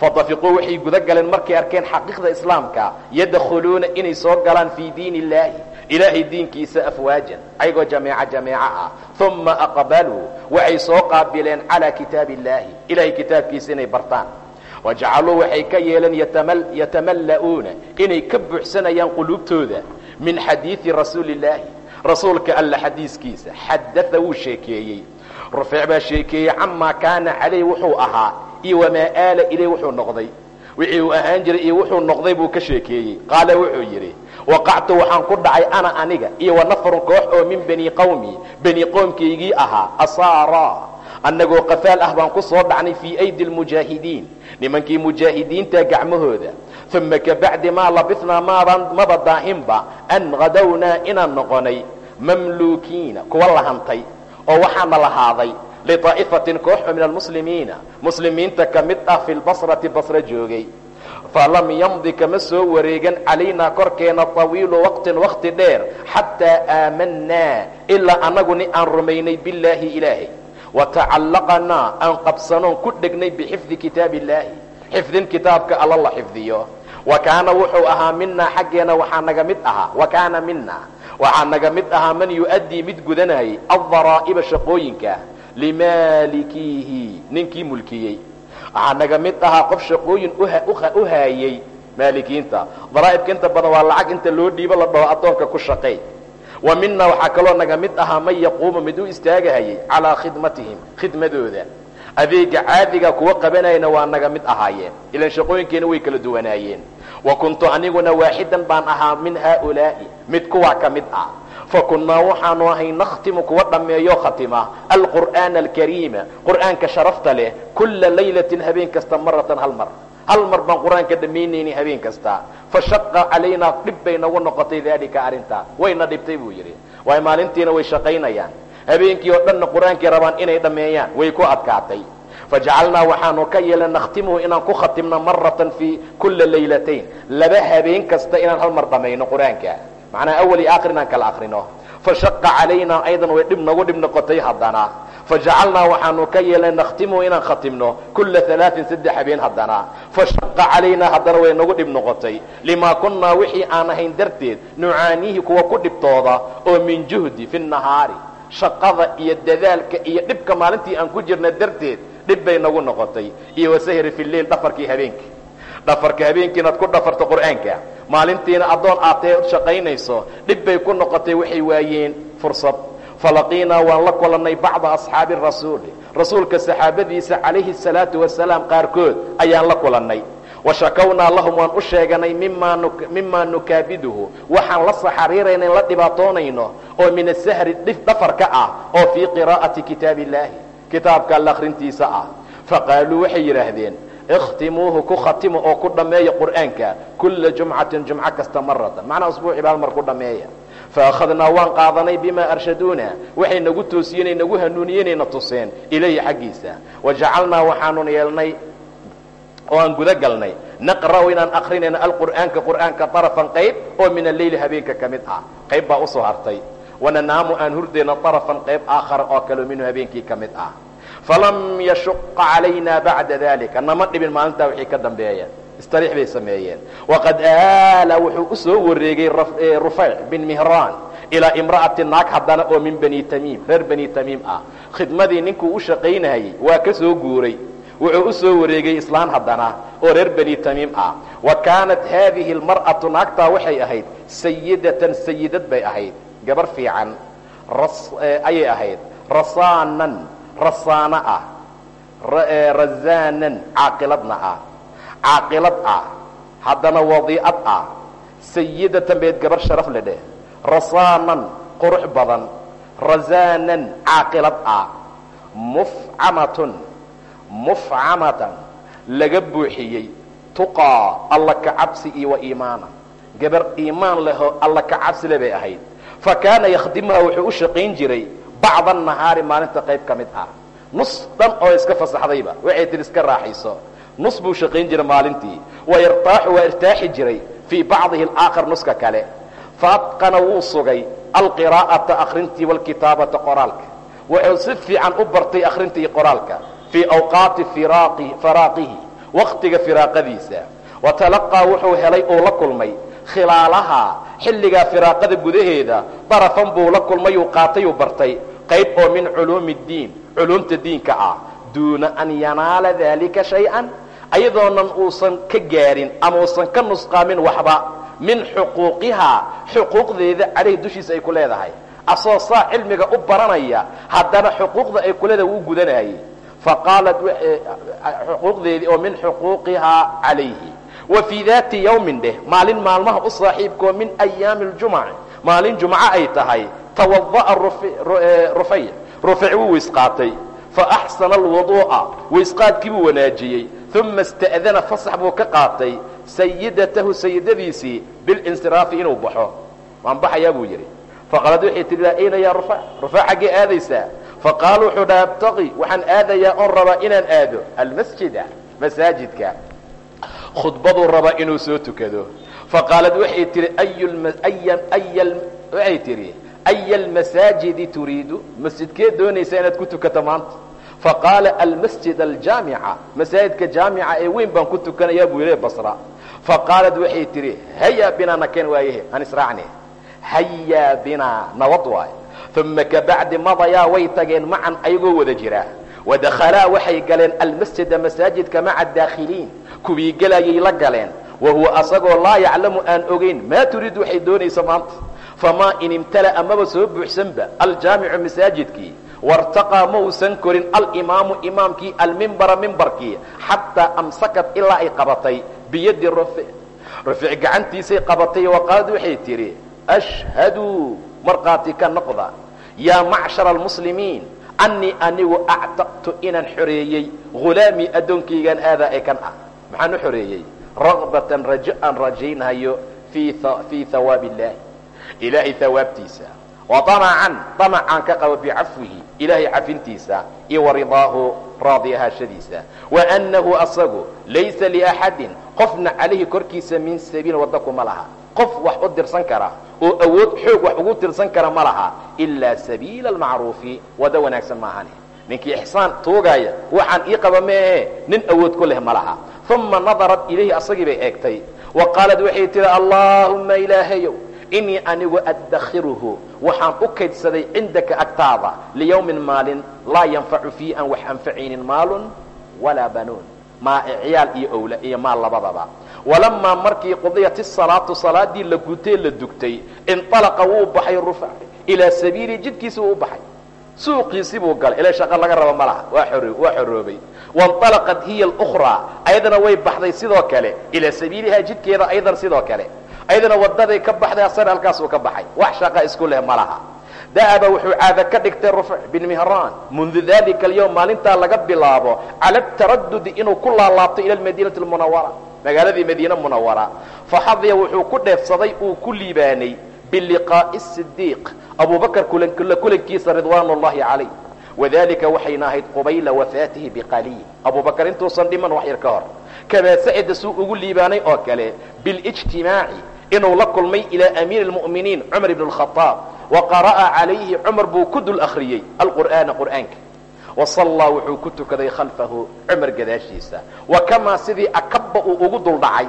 A: fadafiquu waxay guda galeen markay arkeen xaqiiqda islaamka yadkhuluuna inay soo galaan fii diin illaahi ilaahay diinkiisa afwaajan ayagoo jameeco jameeco ah. Uma aqbaluu waxay soo qaabileen calaa kitaabi illaahi ilahay kitaabkiisa inay bartaan. Wajacaluu waxay ka yeeleen yatamalla'uuna inay ka buuxsanayaan quluubtooda min xadiidi rasuuli illaahi rasuulka alla xadiiskiisa xadaa wuu sheekeeyey. Rufeec baa sheekeeyey camaa kaana calayh wuxuu ahaa iyo wamaa aala ilay wuxuu noqday. Wixii uu ahaan jiray iyo wuxuu noqday buu ka sheekeeyey. Qaala wuxuu yidhi waqactu waxaan ku dhacay ana aniga iyo wanafarun koox oo min bani qawmi. Bani qoomkaygii ahaa asaara. Annagoo qafaal ah baan ku soo dhacnay fii aydi lmujaahidiin nimankii mujaahidiinta gacmahooda. Uma kabacdi maa labisnaa maadan maba daahinba an hadawnaa inaan noqonay mamluukiina kuwa lahantay oo waxaana lahaaday liطaa'ifatin koox oo min almuslimiina muslimiinta ka mid ah fi lbasrati basro joogay falam yamdi kama soo wareegan calaynaa korkeena طawiilu waqtin waqti dheer xataa aamanaa ilaa annaguni aan rumaynay billaahi ilaahay watacallaqanaa aan qabsanoon ku dhegnay bixifdi kitaabi illaahi xifdin kitaabka alla la xifdiyo wa kaana wuxuu ahaa minaa xaggeena waxaa naga mid ahaa wa kaana mina waxaa naga mid ahaa man yu'addii mid gudanayay aldaraa'iba shaqooyinka limaalikiihi ninkii mulkiyey. Waxaa naga mid ahaa qof shaqooyin u haayey maalikiinta. Daraa'ibka inta badan waa lacag inta loo dhiibo la dhaho addoonka ku shaqay wa mina waxaa kaloo naga mid ahaa man yaquumu mid u istaagahayay calaa khidmatihim khidmadooda. Adeega caadiga kuwa qabanayana waa naga mid ahaayeen. Ilan shaqooyinkeena way kala duwanaayeen. Wa kuntu aniguna waaxidan baan ahaa min haaulaa'i mid kuwaa ka mid ah fa kunnaa waxaanu ahay nakhtimu kuwa dhammeeyo khatima alqur'aana alkariima qur'aanka sharafta leh kulla laylatin habeen kasta maratan hal mar hal mar baan qur'aanka dhammaynayni habeen kasta fa shaqa calaynaa dhib bay nagu noqotay daalika arrintaa wayna dhibtay buu yidhi waayo maalintiina way shaqaynayaan habeenkii oo dhanna qur'aankii rabaan inay dhammeeyaan way ku adkaatay fajacalnaa waxaanu ka yeelay nakhtimuhu inaan ku khatimno maratan fii kulla laylatayn laba habeen kasta inaan hal mar dhammayno qur'aanka macnaa awal iyo aakhir inaan kala akrino fashaqa calaynaa aydan way dhib nagu dhib noqotay haddana. Fajacalnaa waxaanu ka yeelnay nakhtimuhu inaan khatimno kulla alaain saddex habeen haddana. Fashaqa calaynaa haddana way nagu dhib noqotay. Limaa kunnaa wixii aan ahayn darteed nucaaniihi kuwa ku dhibtooda oo min juhdi fi nahaari shaqada iyo dadaalka iyo dhibka maalintii aan ku jirna darteed dhib bay nagu noqotay. Iyo wasahri fi leil dhafarkii habeenkii dhafarka habeenkii inaad ku dhafarto qur'aanka maalintiina addoon aatee shaqaynayso dhib bay ku noqotay waxay waayeen fursad. Falaqiinaa waan la kulannay bacda asxaabi rasuuli rasuulka saxaabadiisa calayhi salaatu wasalaam qaarkood ayaan la kulannay. Washakownaa lahum waan u sheeganay mimaa nukaabiduhu waxaan la saxariirayna la dhibaatoonayno oo min asahri dhafarka ah oo fii qiraa'ati kitaabi illaahi kitaabka alla akhrintiisa ah. Faqaaluu waxay yidhaahdeen ikhtimuuhu ku khatimo oo ku dhammeeya qur'aanka kulla jumcatin jumco kasta maratan macnaa usbuuci baal mar ku dhammeeya faakhadnaa waan qaadanay bimaa arshaduuna waxay nagu toosiyeenay nagu hanuuniyenayna tuseen ilayhi xaggiisa wajacalnaa waxaanu yeelnay oo aan guda galnay naqra'u inaan akrinayno alqur'aanka qur'aanka طarafan qayb oo min alleyli habeenka ka mid ah qayb baa u soo hartay wananaamu aan hurdayno طarafan qayb aakhara oo kaleo minhu habeenkii ka mid ah falam yashuqa calayna bacda dalika nama dhibin maalintaa wixii ka dambeeya istariix bay sameeyeen. waqad aala wuxuu u soo wareegay rufayc bin mihraan ilaa imra'ati naag haddana oo min bani tamiim reer bani tamiim ah. Khidmadii ninkuu u shaqaynayay waa ka soo guuray. Wuxuu u soo wareegay islaan haddana oo reer bani tamiim ah. Wa kaanat haadihi almar'atu naagtaa waxay ahayd sayidatan sayidad bay ahayd. Gabar fiican ayay ahayd. Rasaanan rasaano ah razaanan caaqiladna ah. Caaqilad ah haddana wadiicad ah. Sayidatan bayd gabar sharaf le dheh rasaanan qurux badan razaanan caaqilad ah. Mufcamatun mufcamatan laga buuxiyey tuqaa alla ka cabsi iyo wa iimaana. Gabar iimaan leho alla ka cabsi le bay ahayd. Fa kaana yakhdimuha wuxuu u shaqayn jiray bacda nahaari maalinta qayb ka mid ah. Nus dhan oo iska fasaxdayba waxay tihi iska raaxayso. Nus buu shaqayn jiray maalintii. Wa yartaaxu waa irtaaxi jiray fii bacdihi alaakhar nuska kale. Faatqana wuu sugay alqiraa'ata akhrintii walkitaabata qoraalka. Wuxuu si fiican u bartay akhrinta iyo qoraalka fii awqaati faraaqihi waktiga firaaqadiisa. Wa talaqaa wuxuu helay uu la kulmay khilaalahaa xilligaa firaaqada gudaheeda darafan buu la kulmay uu qaatay uu bartay qayb oo min culuumi اddiin culuumta diinka ah duuna an yanaala daalika shay-an ayadoonan uusan ka gaarin ama uusan ka nusqaamin waxba min xuquuqihaa xuquuqdeeda calayhi dushiisa ay ku leedahay. Asoo saa cilmiga u baranaya haddana xuquuqda ay ku leedahay wuu gudanayay. Faqaalat xuquuqdeedii oo min xuquuqihaa calayhi. Wa fii daati yawmin dheh maalin maalmaha u saaxiibkoo min ayaami اljumci maalin jumco ay tahay tawada'a rufay rufec wuu weysqaatay faaxsana alwuduu'a weysqaadkii buu wanaajiyey uma ista'dana fasax buu ka qaatay sayidatahu sayidadiisii bilinsiraafi inuu baxo waan baxayaa buu yidhi faqaalad waxay tihi ayna yaa rufac rufac xaggee aadaysaa faqaala wuxuu dhaha abtaqi waxaan aadayaa oon rabaa inaan aado almasjida masaajidka khudbaduu rabaa inuu soo tukado faqaalad waxay tihi waxay tihi aya almasaajidi turiidu masjidkee doonaysaa inaad ku tukato maanta faqaala almasjid aljaamica masaajidka jaamica ee weyn baan ku tukanayaa buu yidhi basra faqaalad waxay tihi haya binaa nakeen waayahe aan israacne hayaa binaa nabad waay uma kabacdi madayaa way tageen macan ayagoo wada jira wadakhalaa waxay galeen almasjida masaajidka maca daakhiliin kuwii gelayay la galeen wa huwa asagoo laa yaclamu aan ogeyn maa turiid waxay doonaysa maanta famaa in imtala'a maba soo buuxsanba aljaamicu masaajidkii wartaqaa ma uusan korin alimaamu imaamkii almimbara mimbarkii xataa amsakat ilaa ay qabatay biyadi rufic gacantiisay qabatay waqaalad waxay tidhi ashhaduu markhaati ka noqda yaa macshara almuslimiin annii anigu actaqtu inaan xoreeyey hulaamii addoonkaygaan aadaa ee ah maxaan u xoreeyey ragbatan rajo aan rajaynhayo fii hawaabi illaahi ilaahay hawaabtiisa wa damacan damacaan ka qabo bicafwihi ilaahay cafintiisa iyo waridaahu raadi ahaashadiisa wa annahu asagu laysa liaxadin qofna calayhi korkiisa min sabiilin wadda kuma laha qof wax u dirsan kara oo awood xoog wax ugu tirsan kara ma laha ilaa sabiila almacruufi waddo wanaagsan maahane ninkii ixsaan tuugaya waxaan ii qaba meehe nin awood ku leh ma laha uma nadarat ilayhi asagii bay eegtay wa qaalad waxay tihi allaahumma ilaahayow inii anigu addakhiruhu waxaan u kaydsaday cindaka agtaada. Liyawmin maalin laa yanfacu fii aan wax anfacaynin maalun walaa banuun. Maa ciyaal iyo owla iyo maal labadaba. Walamaa markii qudiyat isalaatu salaadii la gutee la dugtay inalaqa wuu baxay rufa ilaa sabiili jidkiisi wuu u baxay. Suuqiisi buu galay. Ila shaqo laga rabo ma laha. Waa xoroobay. Wainalaqat hiya alukhraa ayadana way baxday sidoo kale. Ilaa sabiilihaa jidkeeda ayadan sidoo kale ayadana wadaday ka baxday asana halkaasuu ka baxay. Wax shaqa isku leh ma laha. Wuxuu caada ka dhigtay rufc bin mihraan mundu dalika alyawm maalintaa laga bilaabo cala ataradudi inuu ku laalaabto ila almadiinati almunawara magaaladii madiine munawara faxadiya wuxuu ku dheefsaday uu ku liibaanay biliqaa'i sidiiq abubakar la kulankiisa ridwaan calayh. Wadalika waxayna ahayd qubayla wafaatihi biqaliil. Abubakar intuusan dhiman wax yar ka hor. Kamaa sacida suu ugu liibaanay oo kale bilijtimaaci inuu la kulmay ilaa amiiri اlmu'miniin cumar ibn اlkhaaab wa qara'a calayhi cumar buu ku dul akhriyey alqur'aana qur'aanka. Wasallaa wuxuu ku tukaday khalfahu cumar gadaashiisa. Wa kamaa sidii akaba uu ugu dul dhacay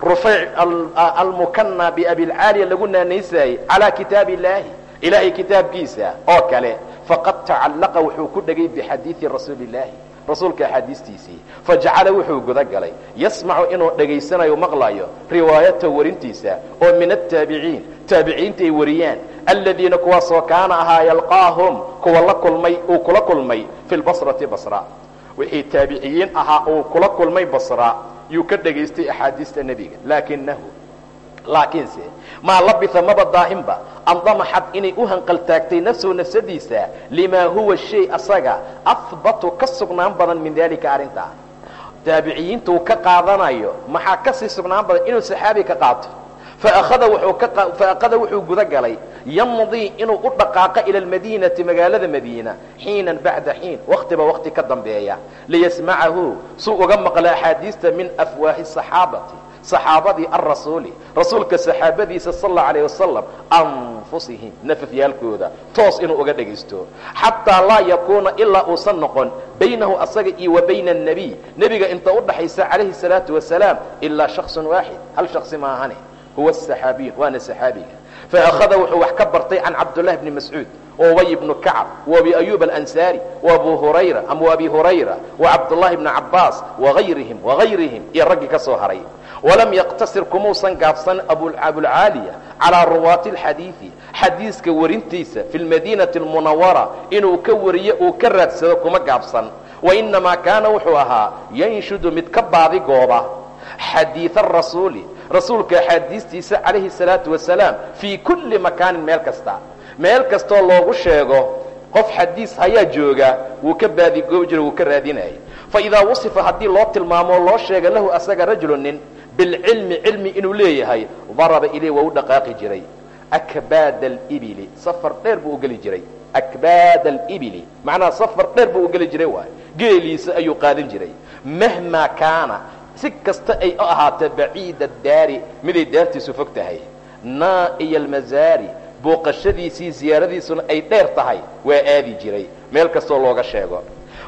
A: rufayc almukana biabilcaaliya lagu naanaysaayey calaa kitaabi illaahi ilaahay kitaabkiisa oo kale. Faqad tacallaqa wuxuu ku dhegay bixadiidi rasuuli illaahi rasuulka axaadiistiisii. Fajacala wuxuu guda yasmacu inuu dhegaysanayo maqlayo riwaayata warintiisa oo min ataabiciin taabiciinta ay wariyaan. Aladiina kuwaasoo kaana ahaa yalqaahum kuwa la kulmay uu kula kulmay fi lbasrati basra. Wixii taabiciyiin ahaa uu kula kulmay basra. Yuu ka dhegaystay axaadiista nebiga. Laakinahu laakiinse maa labisa maba daahinba andamaxad inay u hanqaltaagtay nafsuhu nafsadiisa limaa huwa shay asaga ahbatu ka sugnaan badan min dalika arrintaa taabiciyiinta uu ka qaadanayo maxaa ka sii sugnaan badan inuu saxaabi ka qaato? Faahada wuxuu guda galay yamdii inuu u dhaqaaqo ila almadiinati magaalada madiina xiinan bacda xiin waktiba wakti ka dambeeya. Liyasmacahu suu uga maqla axaadiista min afwaahi saxaabati saxaabadii alrasuuli rasuulka saxaabadiisa sal alayh wasalam anfusihim nafafyaalkooda toos inuu uga dhegaysto. Xataa laa yakuuna ilaa uusan noqon baynahu asaga iyo wa bayna annebiy nebiga inta u dhaxaysa calayhi salaatu wasalaam ilaa shaksun waaxid hal shaksi maahane huwa saxaabiyu waana saxaabiga. Faahada wuxuu wax ka bartay can cabdullahi bni mascuud ubay bnu kacab wabi ayuub alansaari wabu hurayra ama abi hurayra wacabdullahi bni cabaas waayrihim waayrihim iyo raggii ka soo haray walam yaqtasir kumuusan gaabsan abulcaaliya calaa ruwaati alxadiidi xadiiska warintiisa fi lmadiinati almunawara inuu ka wariyo uu ka raadsado kuma gaabsan wainnamaa kaana wuxuu ahaa yanshudu mid ka baadigooba xadiia rasuuli rasuulka axaadiistiisa calayhi salaatu wasalaam fii kulli makaanin meel kasta meel kastoo loogu sheego qof xadiis ayaa jooga wuu ka baadigoo jira wuu ka raadinayay fa wasifa haddii loo tilmaamo loo sheega lahu asaga rajulu nin bilcilmi cilmi inuu leeyahay daraba iley waa u dhaqaaqi jiray akbaada alibili safar dheer buu u geli jiray akbaada alibili macnaha safar dheer buu u geli jiray waay geeliisa ayuu qaadan jiray mahmaa kaana si kasta ay u ahaatee baciida daari miday daartiisu fog tahay naaiya almazaari booqashadiisii ziyaaradiisuna ay dheer tahay waa aadi jiray meel kastoo looga sheego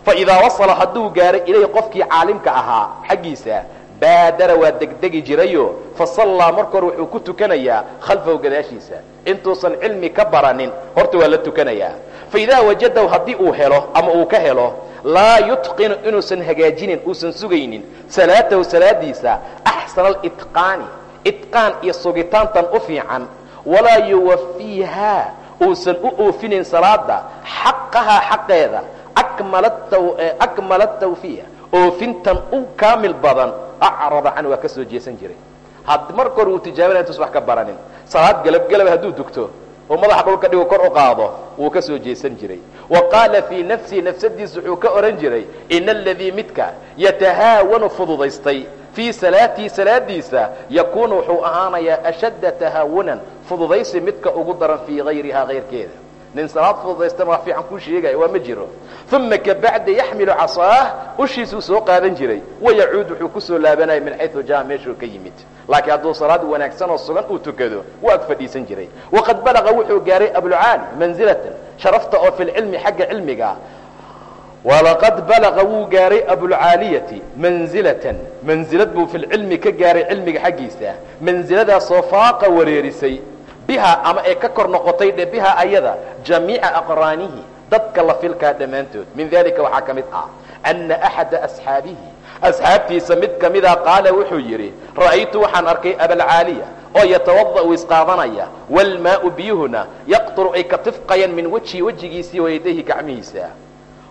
A: fa wasala hadduu gaaro ilayh qofkii caalimka ahaa xaggiisa baadara waa degdegi jirayo fa sallaa marka hore wuxuu ku tukanayaa khalfahu gadaashiisa. Intuusan cilmi ka baranin horta waa la tukanayaa fa idaa wajadahu haddii uu helo ama uu ka helo laa yutqinu inuusan hagaajinin uusan sugaynin. Salaatahu salaadiisa axsana alitqaani itqaan iyo sugitaantan u fiican. Walaa yuwafiihaa uusan u oofinayn salaada xaqahaa xaqeeda. Akmala tawfiya oofintan u kaamil badan acrada canhu waa ka soo jeesan jiray. Had marka hore uu tijaabinaya intuusan wax ka baranin salaad gelabgelaba hadduu dugto oo madaxa dhulka dhigu kor u qaado wuu ka soo jeesan jiray. Wa qaala fii nafsihi nafsadiisa wuxuu ka odhan jiray ina aladii midka yatahaawanu fududaystay fii salaatii salaadiisa yakuunu wuxuu ahaanayaa ashadda tahaawunan fududaysi midka ugu daran fii hayrihaa kayrkeeda nin salaad fududaystana wax fiican kuu sheegaya waa ma jiro. Uma kabacda yaxmilu casaah ushiisuu soo qaadan jiray. Wayacuud wuxuu ku soo laabanaya min xayu jaa meeshuu ka yimid. Laakiin hadduu salaad wanaagsan oo sugan uu tukado waa ag fadhiisan jiray. Waqad balaqa wuxuu gaaray abulcaali mansilatan sharafta oo fi lcilmi xagga cilmiga. Walaqad balaqa wuu gaaray abulcaaliyati mansilatan mansilad buu fi lcilmi ka gaaray cilmiga xaggiisa. Mansiladaasoo faaqa wareerisay bihaa ama ay ka kor noqotay dhe bihaa ayada jamiica aqraanihi dadka la filkaa dhammaantood. Min dalika waxaa ka mid ah ana axada asxaabihi. Asxaabtiisa mid ka mida qaala wuxuu yidhi ra'aytu waxaan arkay abalcaaliya oo yatawada'u isqaadanaya waalmaau biyuhuna yaqturu ay ka min wejhi wejigiisii wayadayhi gacmihiisa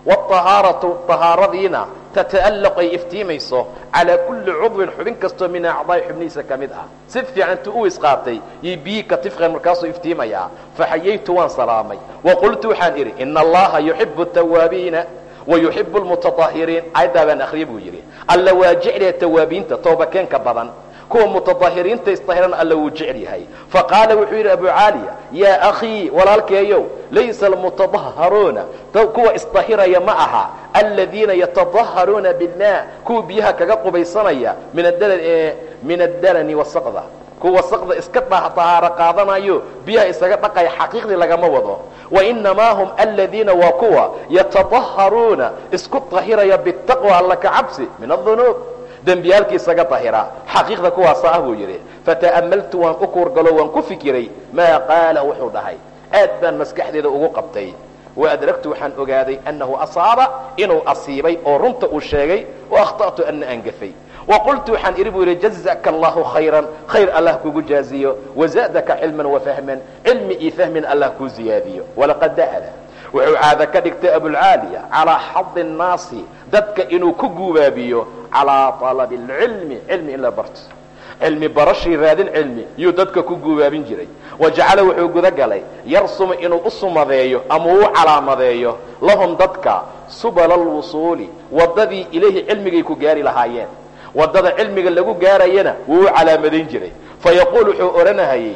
A: wاطahaaratu طahaaradiina tata'allaq ay iftiimayso calaa kulli cudwin xubin kastoo min acdaa'i xubnihiisa ka mid ah si fiican intuu u isqaatay iyo biyii ka tifqeen markaasuu iftiimayaa faxayaytu waan salaamay waqultu waxaan idhi ina allaha yuxibu الtawaabiina wayuxibu اlmutaطahiriin ayaddaa baan akriya buu yidhi alla waa jeclaya tawaabiinta toobakeenka badan kuwa mutaahiriinta isahirana alla wuu jecel yahay. Faqaala wuxuu yidhi abu caaliya yaa akhii walaalkeeyow laysa almutadaharuuna kuwa isahiraya ma aha aladiina yatadaharuuna bilmaa kuwa biyaha kaga qubaysanaya min addarani wasaqda. Kuwa wasaqda iska tahaaro qaadanayo biyaha isaga dhaqaya xaqiiqdii lagama wado. Wainamaa hum aladiina waa kuwa yatadaharuuna isku tahiraya bitaqwa alla cabsi min adunuub dembiyaalkii isaga tahira xaqiiqda kuwaasa ah buu yidhi fata'amaltu waan u kuurgalo waan ku fikiray maa qaala wuxuu dhahay. Aad baan maskaxdeeda ugu qabtay. Wa adragtu waxaan ogaaday annahu asaaba inuu asiibay oo runta uu sheegay wa akhta'tu ana aan gafay. Wa qultu waxaan idhi buu yidhi jazaka allahu khayran khayr allah kugu jaaziyo wazaadaka cilman wafahman cilmi iyo fahmin allah kuu ziyaadiyo. Walaqad da'ala wuxuu caada ka dhigtay abulcaaliya calaa xadi nnaasi dadka inuu ku guubaabiyo calaa alabi alcilmi cilmi in la barto. Cilmi barashii raadin cilmi yuu dadka ku guubaabin jiray. Wa jacala wuxuu guda galay yarsumu inuu u sumadeeyo ama uu calaamadeeyo lahum dadka subala alwusuuli waddadii ilayhi cilmigay ku gaari lahaayeen. Waddada cilmiga lagu gaarayana wuu u calaamadayn jiray. Fayaquul wuxuu odhanahayey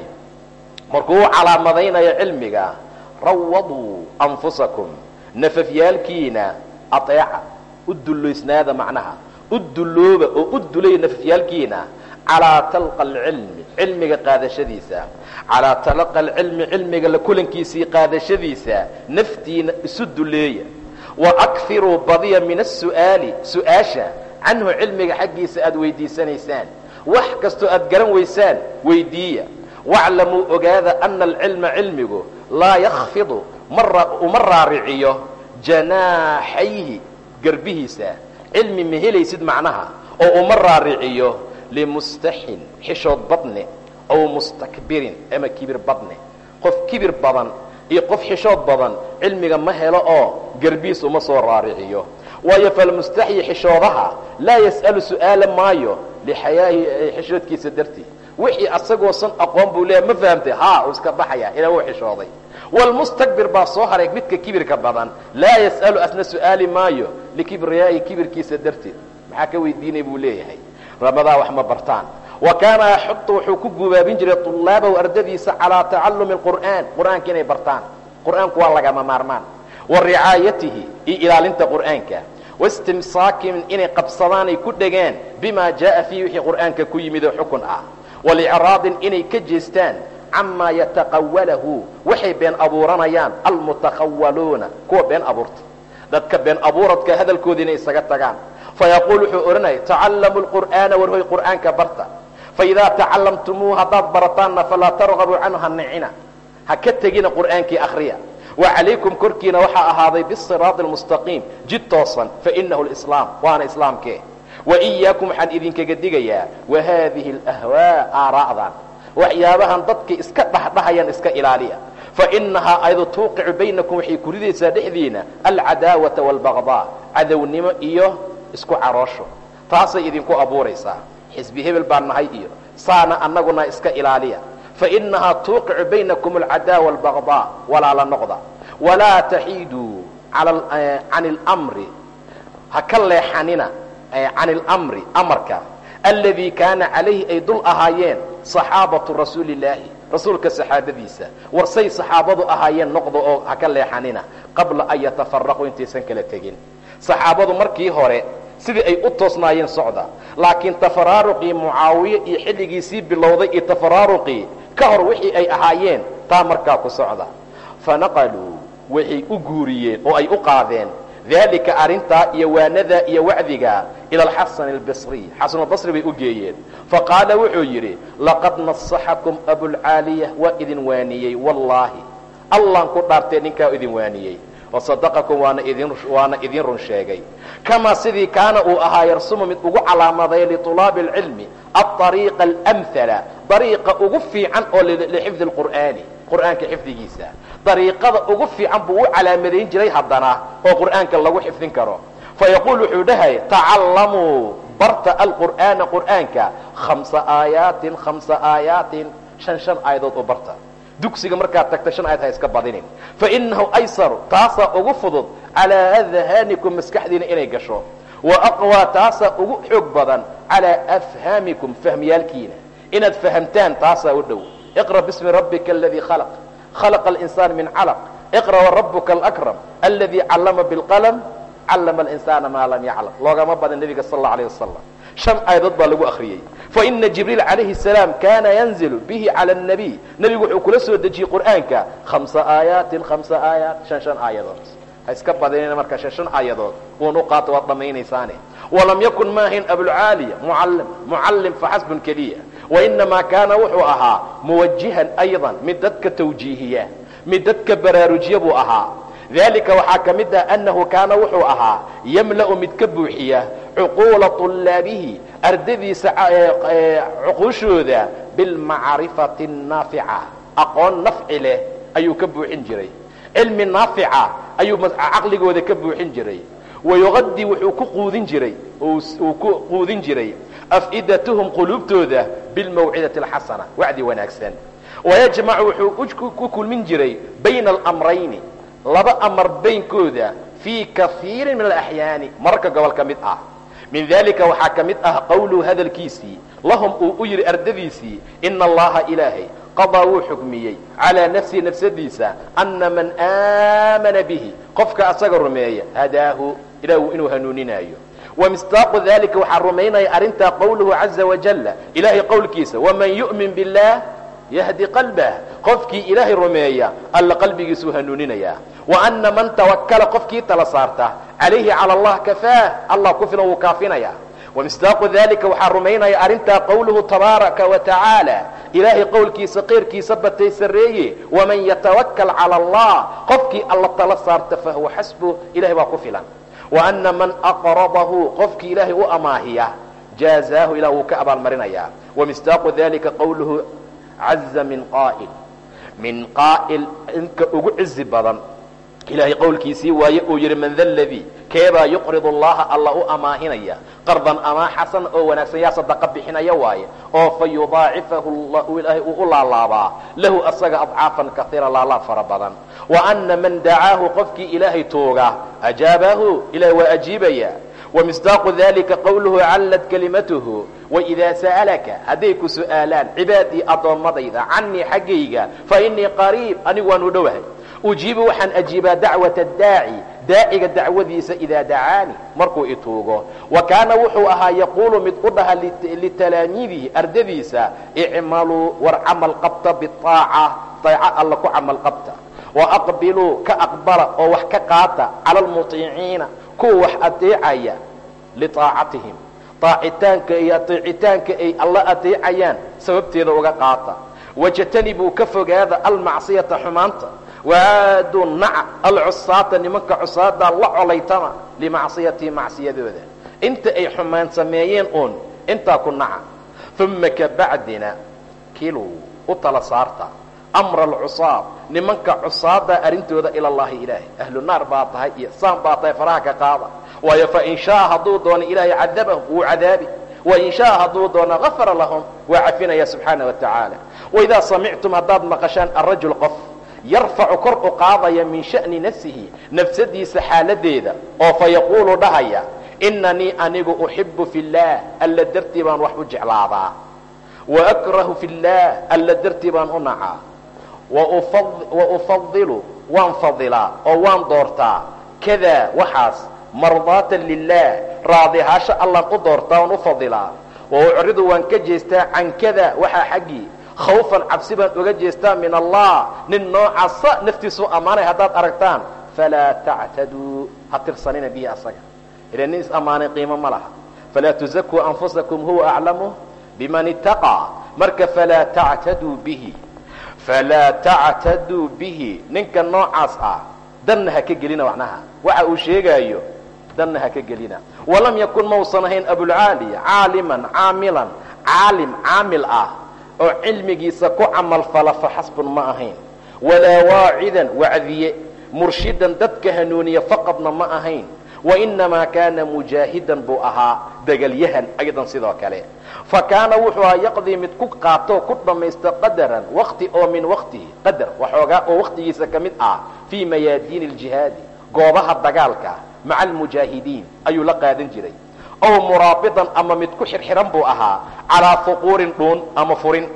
A: markuu u calaamadaynayo cilmiga rawaduu anfusakum. Nafafyaalkiina aeeca u dulloysnaada macnaha. U dullooba oo u dulay nafafyaalkiina calaa talqa alcilmi cilmiga qaadashadiisa. Calaa talaqa alcilmi cilmiga la kulankiisii qaadashadiisa naftiina isu duleeya wa akfiruu badiya min asu'aali su'aasha canhu cilmiga xaggiisa aada weydiisanaysaan. Wax kastoo aad garan weysaan weydiiya. Waclamuu ogaada ana alcilma cilmigu laa yakfidu uma raariciyo janaaxayhi garbihiisa cilmi ma helaysid macnaha oo uma raariciyo limustaxin xishood badne aw mustakbirin ama kibir badne. Qof kibir badan iyo qof xishood badan cilmiga ma helo oo garbihiis uma soo raariciyo. Waayo falmustaxyi xishoodaha laa yas'alu su'aala maayo lixayaahi xishoodkiisa dartii wixii asagoosan aqoon buu leeyahay ma fahamtay haa uu iska baxaya ilaa wuu xishooday wlmustakbir baa soo haray midka kibirka badan laa yas'alu asna su'aali maayo likibriyaahi kibirkiisa darteed maxaa ka weydiinay buu leeyahay rabadaa wax ma bartaan wa kaana yaxudu wuxuu ku gubaabin jiray طulaabahu ardadiisa calىa tacalumi اqur'aan qur'aanka inay bartaan qur'aanku waa lagama maarmaan wa ricaayatihi iyo ilaalinta qur'aanka waistimsaakin inay qabsadaan ay ku dhegeen bima jaءa fiihi wixii qur'aanka ku yimid oo xukun ah walicraadin inay ka jeestaan camaa yataqawalahu waxay been abuuranayaan almutakhawaluuna kuwa been abuurta dadka been abuuradka hadalkoodii inay isaga tagaan fayaquul wuxuu odhanaya tacallamu lqur'aana warhoy qur'aanka barta faidaa tacallamtumuuhu haddaad barataanna falaa targabuu canhu ha nicina ha ka tegina qur'aankii akhriya wa calaykum korkiina waxaa ahaaday bisiraadi almustaqiim jid toosan fainahu lislaam waana islaamkee wa iyaakum waxaan idinkaga digayaa wa haadihi alahwaa aaraa'dan. Waxyaabahan dadka iska dhahdhahayaan iska ilaaliya. Fainahaa ayadu tuuqicu baynakum waxay ku ridaysaa dhexdiina alcadaawata waalbaqdaa cadownimo iyo isku caroosho. Taasay idinku abuuraysaa. Xisbi hebel baan nahay iyo saana annaguna iska ilaaliya. Fainahaa tuuqicu baynakum alcadaawa waalbaqdaa walaala noqda. Walaa taxiiduu can اlmri ha ka leexanina can ilmri amarka alladii kaana calayhi ay dul ahaayeen saxaabatu rasuuli illaahi rasuulka saxaabadiisa. Warsay saxaabadu ahaayeen noqda oo ha ka leexanina qabla an yatafaraquu intaysan kala tegin. Saxaabadu markii hore sidii ay u toosnaayeen socda laakiin tafaraaruqii mucaawiye iyo xilligiisii bilowday iyo tafaraaruqii ka hor wixii ay ahaayeen taa markaa ku socda. Fanaqaluu waxay u guuriyeen oo ay u qaadeen dalika arrintaa iyo waanadaa iyo wacdigaa ila alxasan albasriy xasanulbasri bay u geeyeen. Faqaala wuxuu yidhi laqad nasaxakum abulcaaliya waa idin waaniyey wallaahi allan ku dhaartee ninkaa idin waaniyey wasadaqakum waana idin run sheegay kamaa sidii kaana uu ahaa yarsumu mid ugu calaamaday liطulaabi اlcilmi aariiqa almhala dariiqa ugu fiican oo lixifdi qur'aani qur'aanka xifdigiisa dariiqada ugu fiican buu u calaamadayn jiray haddana oo qur'aanka lagu xifdin karo fayaquul wuxuu dhahay tacallamuu barta alqur'aana qur'aanka amsa aayaatin amsa aayaatin shan shan aayadood oo barta dugsiga markaad tagta shan aayad ha iska badinin. Fainahu aysaru taasaa ugu fudud calaa adhaanikum maskaxdiina inay gasho. Wa aqwaa taasaa ugu xoog badan calaa afhaamikum fahmiyaalkiina. Inaad fahamtaan taasaa u dhow. Iqra bismi rabbika aladii khalaq. Khalaqa alinsaan min calaq. Iqra warabuka alakram aladii callama bilqalm callama alinsaana maa lam yaclam. Loogama badan nebiga sal alla alayh wasalam an aayadood baa lagu akriyey faina jibriil alayhi salaam kaana yanzilu bihi cala nabiy nebigu wuxuu kula soo dejiyey qur'aanka hamsa aayaatin hamsa aayaat han han aayadood ha iska badinayna marka shan shan aayadood uun u qaato waad dhammaynaysaane walam yakun maahayn abulcaaliya mucallim mucallim faxasbun keliya wainamaa kaana wuxuu ahaa muwajihan ayضa mid dadka tawjiihiya mid dadka baraarujiya buu ahaa dalika waxaa ka mid ah annahu kaana wuxuu ahaa yamla'u mid ka buuxiya cuquula طulaabihi ardadiisa cuquushooda bilmacrifati الnaafica aqoon nafci leh ayuu ka buuxin jiray cilmi naafica ayuu caqligooda ka buuxin jiray wayuqadi wuxuu ku quudin jiray uu ku quudin jiray af'idatahum quluubtooda bilmawcidati اlxasana wacdi wanaagsan wayajmacu wuxuu ku kulmin jiray bayna alamrayni laba amar baynkooda fii kaiirin min alaxyaani mararka gobol ka mid ah. Min dalika waxaa ka mid ah qowluhu hadalkiisii. Lahum uu u yidhi ardadiisii ina allaha ilaahay qadaa wuu xukmiyey. Calaa nafsihi nafsadiisa ana man aamana bihi. Qofka asaga rumeeya hadaahu ilaahu inuu hanuuninaayo. Wamisdaaqu dalika waxaa rumaynaya arrintaa qowluhu caza wajalla ilaahay qowlkiisa waman yu'min biاllah yahdi qalbah qofkii ilaahay rumeeya alla qalbigiisuu hanuuninayaa wa ana man tawakala qofkii tala saarta calayhi cala allah kafaah allah ku filan wuu kaafinaya wamisdaaqu dalika waxaa rumaynaya arrintaa qowluhu tabaaraka wa tacaala. Ilaahay qowlkiisa qeyrkiisa batay sarreeye waman yatawakal cala allah qofkii alla tala saarta fahuwa xasbuh ilahay baa ku filan. Wa ana man aqradahu qofkii ilaahay u amaahiya jaazaahu ilah wuu ka abaalmarinayaa. Wamisdaaqu dalika qowluhu caza min qaa'il min qaa'il inka ugu cizi badan ilaahay qowlkiisii waaye uu yidhi man da ladii keebaa yuqrid allaha alla u amaahinaya qardan amaa xasan oo wanaagsan yaa sadaqa bixinaya waaye oo fa yudaacifahu ilaahay uu u laalaabaa lahu asaga adcaafan kaiira laalaab fara badan wa ana man dacaahu qofkii ilaahay tooga ajaabahu ilahay waa ajiibaya wamisdaaqu dalika qowluhu callad kalimatuhu waidaa sa'alaka hadday ku su'aalaan cibaadii addoommadayda canii xaggayga fa innii qariib anigu waan u dhowahay ujiibu waxaan ajiibaa dacwata daaci daaciga dacwadiisa idaa dacaani markuu ituugo wa kaana wuxuu ahaa yaquulu mid u dhaha litalaamiidihi ardadiisa icmaluu war camal qabta biaaca daaco alla ku camal qabta wa aqbiluu ka aqbala oo wax ka qaata cala kuwa wax adeecaya liaacatihim aacitaanka iyo ateecitaanka ay alla adeecayaan sababteeda uga qaata. Wajtanibuu ka fogaada almacsiyata xumaanta. Waaduu naca alcusaata nimanka cusaada la colaytama limacsiyatihi macsiyadooda inta ay xumaan sameeyeen uun intaa ku naca. Uma kabacdina kiluu u tala saarta. Amra alcusaad nimanka cusaada arrintooda ila llahi ilaahay. Ahlu baa tahay iyo saan baa tahay faraha ka qaada waayo fain shaaa hadduu doono ilaahay cadabahum wuu cadaabi. Wain shaaa hadduu doono gafara lahum waa cafinaya subxaana wa waidaa samictum haddaad maqashaan arajul qof yarfacu kor u qaadaya min sha'ni nafsihi nafsadiisa xaaladeeda oo fa dhahaya inanii anigu uxibu fi اllaah alla dartii baan wax u jeclaadaa wa akrahu fi اllaah alla dartii baan u nacaa. Wa ufadilu waan fadilaa oo waan doortaa. Kada waxaas mardaatan lilah raadihaasho allaan u doortaa u fadilaa wa waan ka jeestaa can kada waxaa xaggii khawfan cabsi baan uga jeestaa min allah nin noocaasa naftiisuu ammaanay haddaad aragtaan falaa tactaduu ha tirsanina bihi asaga. Ila nin is ammaanay qiimo ma laha. Falaa tuzakuu anfusakum huwa aclamu biman itaqaa marka falaa tactaduu bihi. Falaa tactaduu bihi. Ninka noocaas ah danna ha ka gelina macnaha waxa uu sheegaayo danna ha ka gelina. Walam yakun mausan ahayn abulcaaliya caaliman caamilan caalim caamil ah oo cilmigiisa ku camalfala fa xasbun ma ahayn. Walaa waacidan wacdiye murshidan dadka hanuuniya faqadna ma ahayn. Wainamaa kaana mujaahidan buu ahaa degalyahan aydan sidoo kale. Fa kaana wuxuu ahaa yaqdii mid ku qaatoo ku dhammaysta qadaran wakti oo min waktihi qadar waxoogaa oo waktigiisa ka mid ah fii mayaadiini aljihaadi goobaha dagaalka maca almujaahidiin ayuu la qaadan jiray ow muraabitan ama mid ku xirxiran buu ahaa calaa fuquurin dhuun ama furin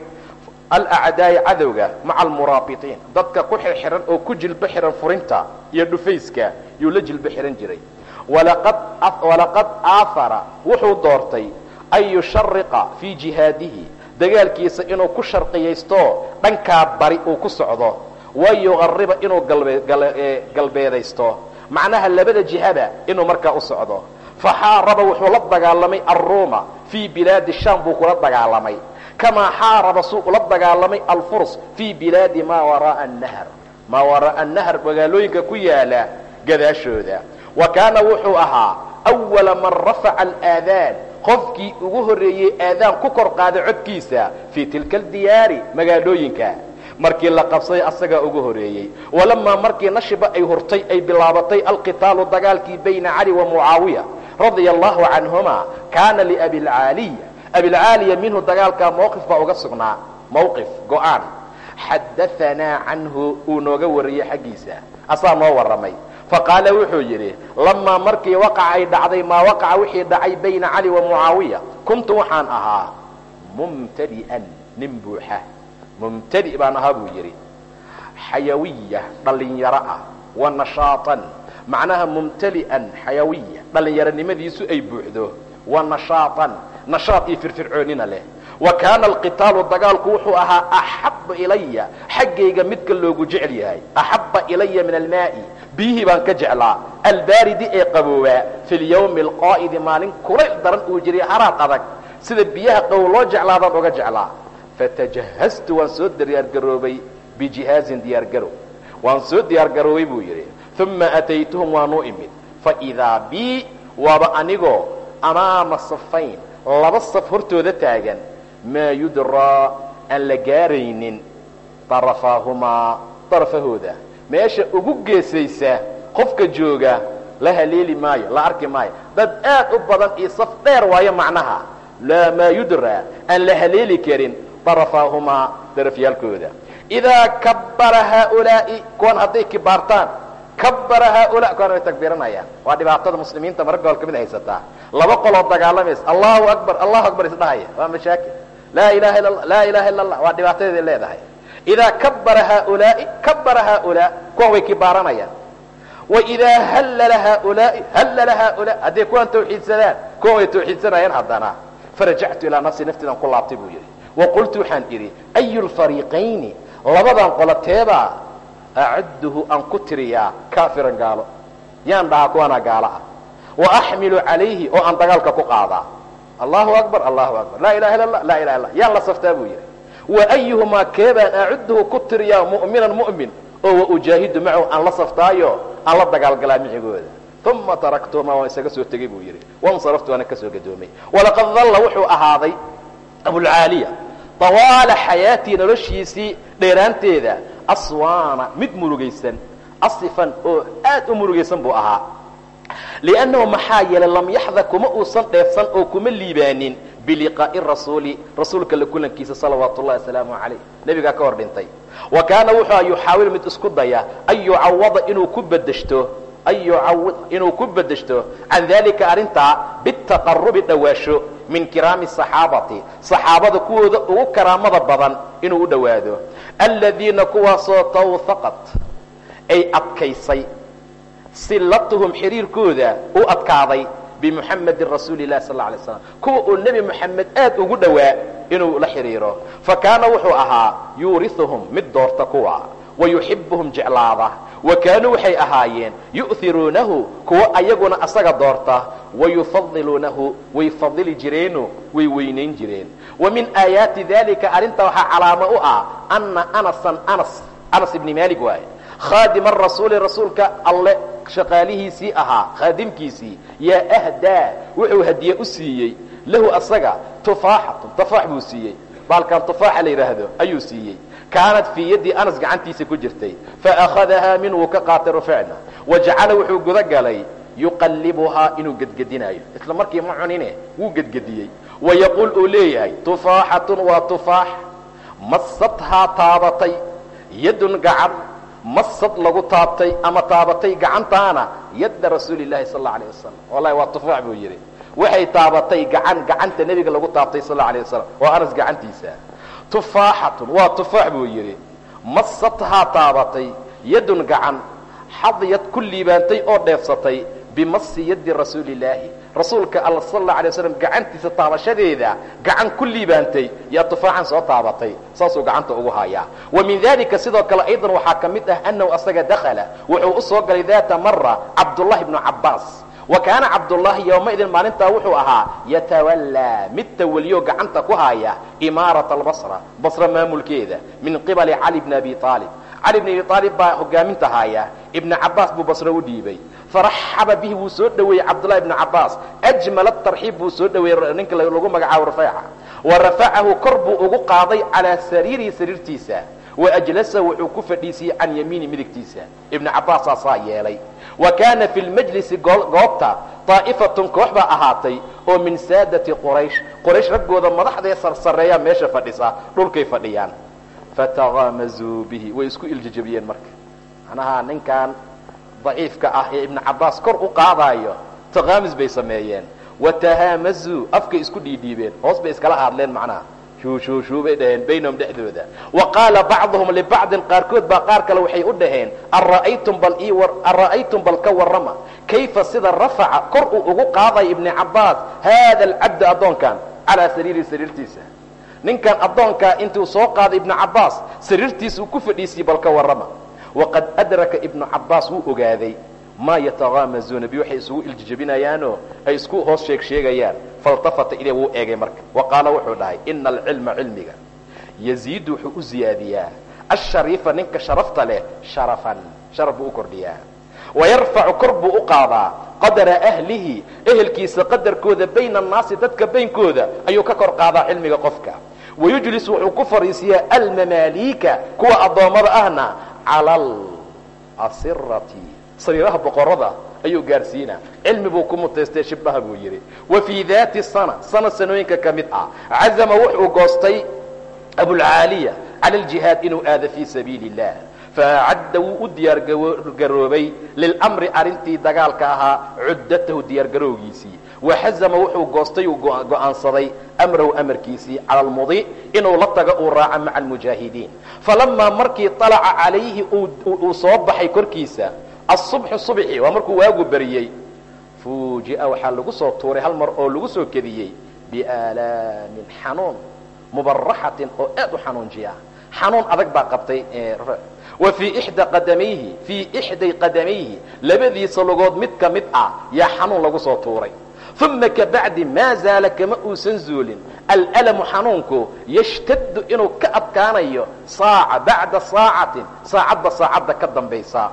A: alacdaa'i cadowga maca almuraabitiin dadka ku xirxiran oo ku jilbo xihan furinta iyo dhufayska yuu la jilbo xihan jiray walaqad aahara wuxuu doortay an yushariqa fii jihaadihi dagaalkiisa inuu ku sharqiyaysto dhankaa bari uu ku socdo wa inuu galbeedaysto macnaha labada jihaba inuu markaa u socdo. Faxaaraba wuxuu la dagaalamay arruuma fii bilaadi sham buu kula dagaalamay. Kamaa xaaraba suu ula dagaalamay alfurs fii bilaadi maa waraaa nahar maa waraaa nahar magaalooyinka ku yaalla gadaashooda. Wa kaana wuxuu ahaa awala man rafaca alaadaan. Qofkii ugu horreeyey aadaan ku kor qaaday codkiisa fii tilka aldiyaari magaalooyinka markii la qabsaday asagaa ugu horeeyey. Walamaa markii nashiba ay hurtay ay bilaabatay alqitaalu dagaalkii bayna cali wa mucaawiya radia allahu canhuma kaana liabilcaaliya abilcaaliya minhu dagaalkaa mowqif baa uga sugnaa. Mowqif go'aan. Xadaanaa canhu uu nooga wariyey xaggiisa. Asaa noo warramay. Faqaala wuxuu yidhi lamaa markii waqaca ay dhacday maa waqaca wixii dhacay bayna cali wa mucaawiya kuntu waxaan ahaa mumtadi'an nin buuxa mumtadi baan ahaa buu yidhi. Xayawiya dhallinyaro ah wa nashaatan. Macnaha mumtali'an xayawiya dhallinyaronimadiisu ay buuxdo. Wa nashaatan nashaad iyo firfircoonina leh. Wa kaana alqitaalu dagaalku wuxuu ahaa axaba ilaya xaggayga midka loogu jecel yahay. Axaba ilaya min almaa'i biyihii baan ka jeclaa. Albaaridi ee qaboobaa fi lyawmi alqaa'idi maalin kulayl daran uu jiray haraad adag. Sida biyaha qabow loo jeclaadaan oga jeclaa fatajahaztu waan soo diyaargaroobay bijihaazin diyaargarow waan soo diyaargaroobay buu yidhi uma ataytuhum waanuu imid faidaa bii waaba anigoo amaama safayn laba saf hortooda taagan maa yudraa aan la gaaraynin darafaahumaa darafahooda meesha ugu geesaysa qofka jooga la haleeli maayo la arki maayo dad aad u badan iyo saf dheer waayo macnaha laa maa yudraa aan la haleeli karin darafaahumaa darafyaalkooda. Idaa kabbara haaulaa'i kuwan hadday kibaartaan kabbara haaulaa kuwan way takbiiranayaan. Waa dhibaatada muslimiinta marka gobol ka mid haysataa. Laba qoloo dagaalamaysa allahu akbar allahu akbar isdhahaya waa mashaakil. Laa ilaha illa allah laa ilaha illa allah waa dhibaatadeeday leedahay. Idaa kabbara haaulaa'i kabbara haaulaa kuwan way kibaaranayaan waidaa hallala haaulaa'i hallala haaulaa hadday kuwan tawxiidsadaan kuwan way tawxiidsanayaan haddana. Farajactu ilaa nafsi nafteedan ku laabtay buu yidhi wa qultu waxaan idhi ayu lfariiqayni labadan qolo teebaa acudduhu aan ku tiriyaa kaafiran gaalo. Yaan dhahaa kuwanaa gaalo ah. Wa axmilu calayhi oo aan dagaalka ku qaadaa allahu akbar allahu akbar. Laa ilaha illa allah laa ilaha illa yaan la saftaa buu yidhi. Wa ayuhumaa keebaan acudduhu ku tiriyaa mu'minan mu'min oo wa ujaahidu macahu aan la saftaayo aan la dagaalgalaa micigooda. Uma taraktuhumaa waan isaga soo tegey buu yidhi. Wansaraftu waana ka soo gadoomay. Walaqad dalla wuxuu ahaaday abulcaaliya. Tawaala xayaatii noloshiisii dheeraanteeda aswaana mid murugaysan asifan oo aad u murugaysan buu ahaa. Liannahu maxaa yeelay lam yaxda kuma uusan dheefsan oo kuma liibaanin biliqaa'i rasuuli rasuulka la kulankiisa salawaatu ullahi wasalaamu calayh. Nebigaa ka hor dhintay. Wa kaana wuxuu yuxaawilu mid isku daya an yucawada inuu ku bedeshto an yucawid inuu ku bedeshto can dalika arrintaa bitaqarubi dhowaasho min kiraami saxaabati saxaabada kuwooda ugu karaamada badan inuu u dhowaado. Aladiina kuwaasoo tawhaqat ay adkaysay silatuhum xiriirkooda u adkaaday bimuxamedin rasuuli lahi sal alay slam kuwa uu nebi moxamed aad ugu dhowaa inuu la xidhiiro fa kaana wuxuu ahaa yuuriuhum mid doorta kuwa wa yuxibuhum jeclaada wa kaanuu waxay ahaayeen yu'iruunahu kuwa ayaguna asaga doorta wayufadiluunahu way fadili jireeno way weynayn jireen. Wa min aayaati dalika arrintaa waxaa calaamo u ah ana anasan anas anas ibni maalik waaye. Khaadima rasuuli rasuulka alle shaqaalihiisii ahaa khaadimkiisii yaa ahdaa wuxuu hadiye u siiyey. Lahu asaga tufaaxatun tufaax buu siiyey. Baalkan tufaaxa la yidhaahdo ayuu siiyey kaanat fii yaddii anas gacantiisa ku jirtay faakhadahaa min wuu ka qaatay ruficna wa jacala wuxuu guda galay yuqallibuhaa inuu gedgedinaayo. Isla markii ma cunine wuu gedgediyey. Wa yaquul uu leeyahay tufaaxatun waa tufaax masadhaa taabatay yadun gacan masad lagu taabtay ama taabatay gacantaana yadda rasuuli llahi sal alla alay wasalam wallahi waa tufaax buu yidhi. Waxay taabatay gacan gacanta nebiga lagu taabtay sal alla alay wasalam waa anas gacantiisa tufaaxatun waa tufaax buu yidhi. Masadhaa taabatay yadun gacan xadiyad ku liibaantay oo dheefsatay bimasi yaddi rasuuli illaahi rasuulka alla sal alla alay waslam gacantiisa taabashadeeda gacan ku liibaantay yaa tufaaxan soo taabatay saasuu gacanta ugu hayaa. Wa min dalika sidoo kale aydan waxaa ka mid ah annahu asaga dakhala wuxuu u galay daata mara cabdullahi bnu cabbaas wa kaana cabdullaahi yowmaidin maalintaa wuxuu ahaa yatawallaa mid tawaliyo gacanta ku haya imaarata albasra basra maamulkeeda min qibali cali bni abi aalib cali bn abi aalib baa hogaaminta haya ibna cabaas buu basre u dhiibay. Faraxaba bihi wuu soo dhoweeyey cabdullahi ibnu cabaas ajmala tarxiib buu soo dhoweeyey ninka lagu magacaabo rafeeca wa rafacahu kor buu ugu qaaday calaa sariirihi sariirtiisa wa ajlasahu wuxuu ku fadhiisiyey can yamiini midigtiisa. Ibnu cabaasaa saa yeelay. Wa kaana fi lmajlisi goobta daa'ifatun koox baa ahaatay oo min saadati quraysh. Quraysh raggooda madaxdee sarsareeyaa meesha fadhisa dhulkay fadhiyaan. Fatakaamazuu bihi. Way isku iljajabiyeen marka. Macnaha ninkan daciifka ah ee ibnu cabaas kor u qaadaayo takaamis bay sameeyeen. Watahaamazuu afkay isku dhiidhiibeen. Hoos bay iskala hadleen macnaha shuushuushuu bay dhaheen baynahum dhexdooda. Wa qaala bacduhum libacdin qaarkood baa qaar kale waxay u dhaheen ara'aytum bal ka warrama? Kayfa sida rafaca? Kor uu ugu qaadaya ibni cabbaas haada alcabda addoonkan calaa sariiri sariirtiisa. Ninkan addoonkaa intuu soo qaaday ibnu cabbaas sariirtiisuu ku fadhiisiyey bal ka warrama. Waqad adraka ibnu cabbaas wuu ogaaday maa yatakaamazuuna bi waxay isugu iljijabinayaanoo ay isku hoos sheeg sheegayaan. Faltafata ileh wuu eegay marka. Wa qaala wuxuu dhahay ina alcilma cilmiga yaziidu wuxuu u ziyaadiyaa. Ashariifa ninka sharafta leh sharafan sharaf buu u kordhiyaa. Wayarfacu kor buu u qaadaa qadara ahlihi. Ehelkiisa qadarkooda bayna annaasi dadka baynkooda ayuu ka kor qaadaa cilmiga qofka. Wayujlis wuxuu ku fariisiyaa almamaaliika kuwa addoommada ahna cala asirati sariiraha boqorada ayuu gaarsiinaa. Cilmi buu ku mutaystay shibbaha buu yidhi. Wa fii daati sana sana sanooyinka ka mid ah cazama wuxuu goostay abulcaaliya cala aljihaad inuu aado fii sabiili illah faacadda wuu u diyaargaroobay lilmri arrintii dagaalka ahaa cuddatahu diyaargarowgiisii waxazama wuxuu goostay uu go'aansaday amrahu amarkiisii cala almudi inuu la tago uu raaco maca almujaahidiin. Falamaa markii طalaca calayhi uu soo baxay korkiisa asubxu subxi waa markuu waagu beriyey fuuji'a waxaa lagu soo tuuray hal mar oo lagu soo kediyey biaalaamin xanuun mubaraxatin oo aad u xanuunjiya xanuun adag baa qabtay wa fii ixda qadamayhi fii ixday qadamayhi labadiisa lugood mid ka mid ah yaa xanuun lagu soo tuuray uma kabacdi maa zaala kama uusan zuulin alalamu xanuunku yashtaddu inuu ka adkaanayo saaca bacda saacatin saacadba saacadda ka dambaysa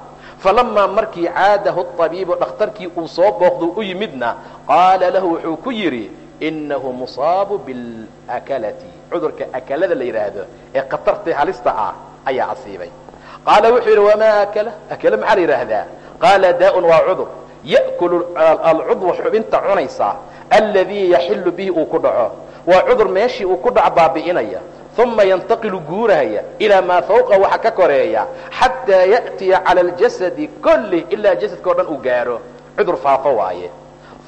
A: falamaa markii caadahu abiibu dhakhtarkii uu soo booqdu u yimidna qaala lahu wuxuu ku yidhi inahu musaabu bilakalati cudurka akalada la yidhaahdo ee khatartii halista ah ayaa asiibay qaala wuxuu yidhi wamaa akala akale maxaa la yidhaahdaa qaala daa-un waa cudur ya'kulu alcudwa xubinta cunaysa alladii yaxilu bihi uu ku dhaco waa cudur meeshii uu ku dhac baabi'inaya uma yantaqilu guurahaya ilaa maa fawqa waxa ka koreeya xataa ya'tiya cala aljasadi kollih ilaa jasadka o dhan uu gaaro. Cudur faafo waaye.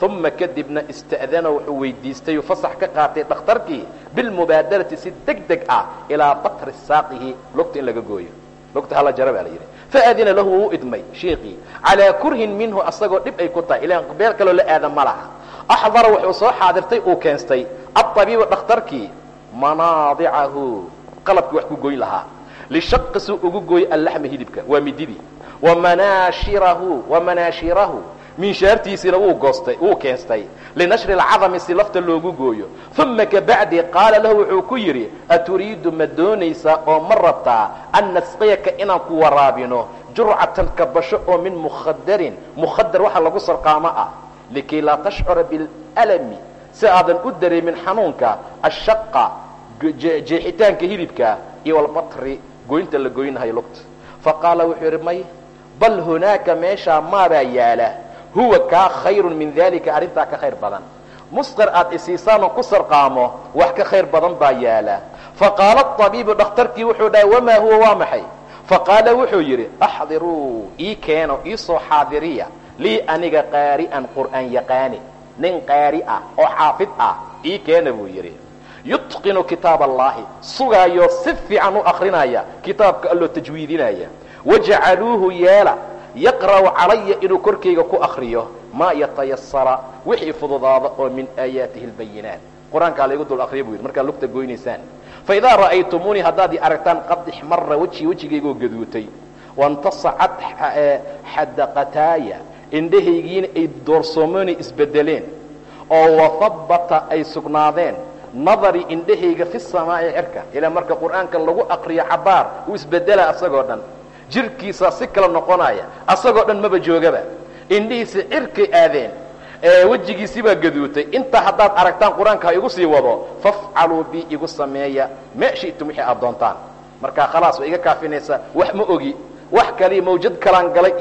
A: Uma kadibna ista'dana wuxuu weydiistay uu fasax ka qaatay dhakhtarkii bilmubaadarati si deg deg ah ilaa batri saaqihi. Lugta in laga gooyo. Lugta hala jara baa la yidhi. Faadina lahu wuu idmay sheikii calaa kurhin minhu asagoo dhib ay ku tahay ilaan beel kaloo la aada ma laha. Axdara wuxuu soo xaadirtay uu keenstay aطabiibu dhakhtarkii manaadicahu qalabkii wax ku goyn lahaa. Lishaqi suu ugu gooy allaxma hidibka waa mididii wamanaashirahu wamanaashirahu minshaartiisiina wuu goostay wuu keenstay linashri alcadami si lafta loogu gooyo. Uma kabacdi qaala lahu wuxuu ku yidhi aturiidu ma doonaysaa oo ma rabtaa an nasqiyaka inaan ku waraabino? Jurcatan kabasho oo min mukhadarin mukhadar waxa lagu sarqaamo ah. Likay laa tashcura bilalami si aadan u dareemin xanuunka ashaqa jeexitaanka hidibka iyo walbatri goynta la goynahayo lugta. Faqaala wuxuu yidhi may bal hunaaka meeshaa maabaa yaalla? Huwa kaa khayrun min dalika arrintaa ka khayr badan. Musqir aad isiisaanoo ku sarqaamo wax ka khayr badan baa yaalla. Faqaala abiibu dhakhtarkii wuxuu dhahay wamaa huwa waa maxay? Faqaala wuxuu yidhi axdiruu ii keeno ii soo xaadiriya lii aniga qaari'an qur'aan yaqaani nin qaari ah oo xaafid ah ii keena buu yidhi yutqinu kitaab allahi sugaayoo si fiican u akrinaya kitaabka alloo tajwiidinaya. Wajacaluuhu yeela yaqra'u calaya inuu korkayga ku akriyo maa yatayasara wixii fududaada oo min aayaatihi albayinaat. Qur'aankaa laygu dul akriya buu yidhi markaad lugta goynaysaan. Faidaa ra'aytumuunii haddaad aragtaan qad ixmara wejii wejigaygoo gaduutay. Waintasacad xadaqataaya indhahaygiina ay doorsoomoonay isbedeleen oo wahabbata ay sugnaadeen nadari indhahayga fi samaa'i cirka ilaa marka qur'aanka lagu aqriyo cabaar uu isbedela asagoo dhan. Jirkiisaa si kala noqonaya asagoo dhan maba joogaba. Indhihiisa cirkay aadeen wejigiisii baa gaduutay. Intaa haddaad aragtaan qur'aanka ha igu sii wado fafcaluu bi igu sameeya. Ma shi'tum wixii aad doontaan. Markaa khalaas way iga kaafinaysaa. Wax ma ogi. Wax kale mawjad kalaan galay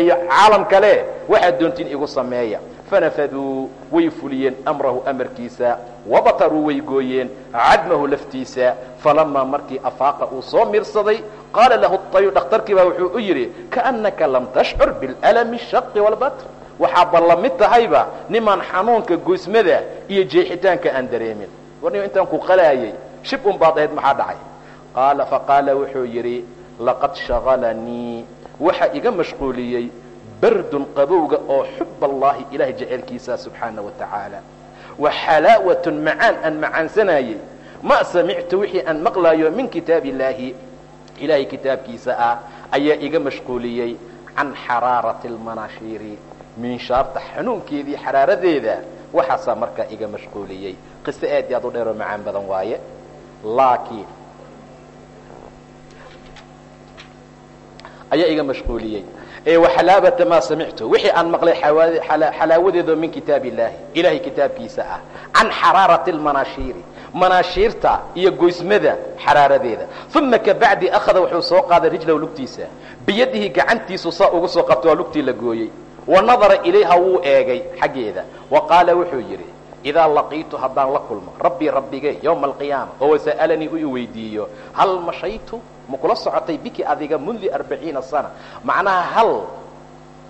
A: iyo caalam kale waxaad doontiin igu sameeya. Fanafaduu way fuliyeen amrahu amarkiisa wabataruu way gooyeen cadmahu laftiisa falamaa markii afaaqa uu soo miirsaday qaala lahu ayu dhakhtarkii baa wuxuu u yidhi kaannaka lam tashcur biاlalami shaqi walbatr. Waxaaba la tahayba nimaan xanuunka goysmada iyo jeexitaanka aan dareemin. Warniyo intaan ku qalaayay shib un baad ahayd maxaa dhacay? Qaala faqaala wuxuu yidhi laqad shaqalanii waxa iga mashquuliyey bardun qabowga oo xub allaahi ilahay jaceelkiisa subxaana wa tacaala wa xalaawatun macaan aan macaansanayey. Ma samictu wixii aan maqlaayo min kitaab illaahi ilaahay kitaabkiisa ah ayaa iga mashquuliyey can xaraarati almanaashiiri minshaarta xanuunkeedii xaraaradeeda. Waxaasaa markaa iga mashquuliyey. Qiso aad iyo aad u dheeroo macaan badan waaye. Laakiin ayaa iga mashquuliyey waxalaabata maa samictu. Wixii aan maqlay xalaawadeedoo min kitaab illaahi ilahay kitaabkiisa ah. Can xaraarati almanaashiiri manaashiirta iyo goysmada xaraaradeeda. Uma kabacdi akhada wuxuu soo qaaday rijlow lugtiisa. Biyadihi gacantiisu saa ugu soo qabto waa lugtii la gooyey. Wa nadara ilayha wuu eegay xaggeeda. Wa qaala wuxuu yidhi idaa laqiitu haddaan la kulmo rabbii rabbigay yowma alqiyaama oo wasa'alanii u weydiiyo hal mashaytu ma kula socotay biki adiga mundu arbaciina sana? Macnaha hal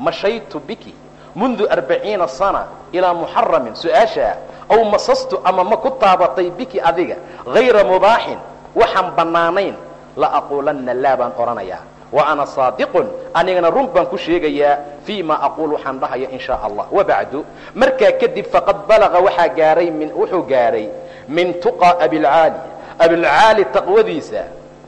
A: mashaytu biki mundu arbaciina sana ilaa muxaramin su'aashaa aw masastu ama ma ku taabatay biki adiga hayra mubaaxin waxaan bannaanayn la aquulanna laa baan odhanayaa wa ana saadiqun anigana run baan ku sheegayaa fii ma aquul waxaan dhahaya in shaa allah wabacdu markaa kadib faqad balaga waxaa gaaray wuxuu gaaray min tuqa abilcaali abilcaali taqwadiisa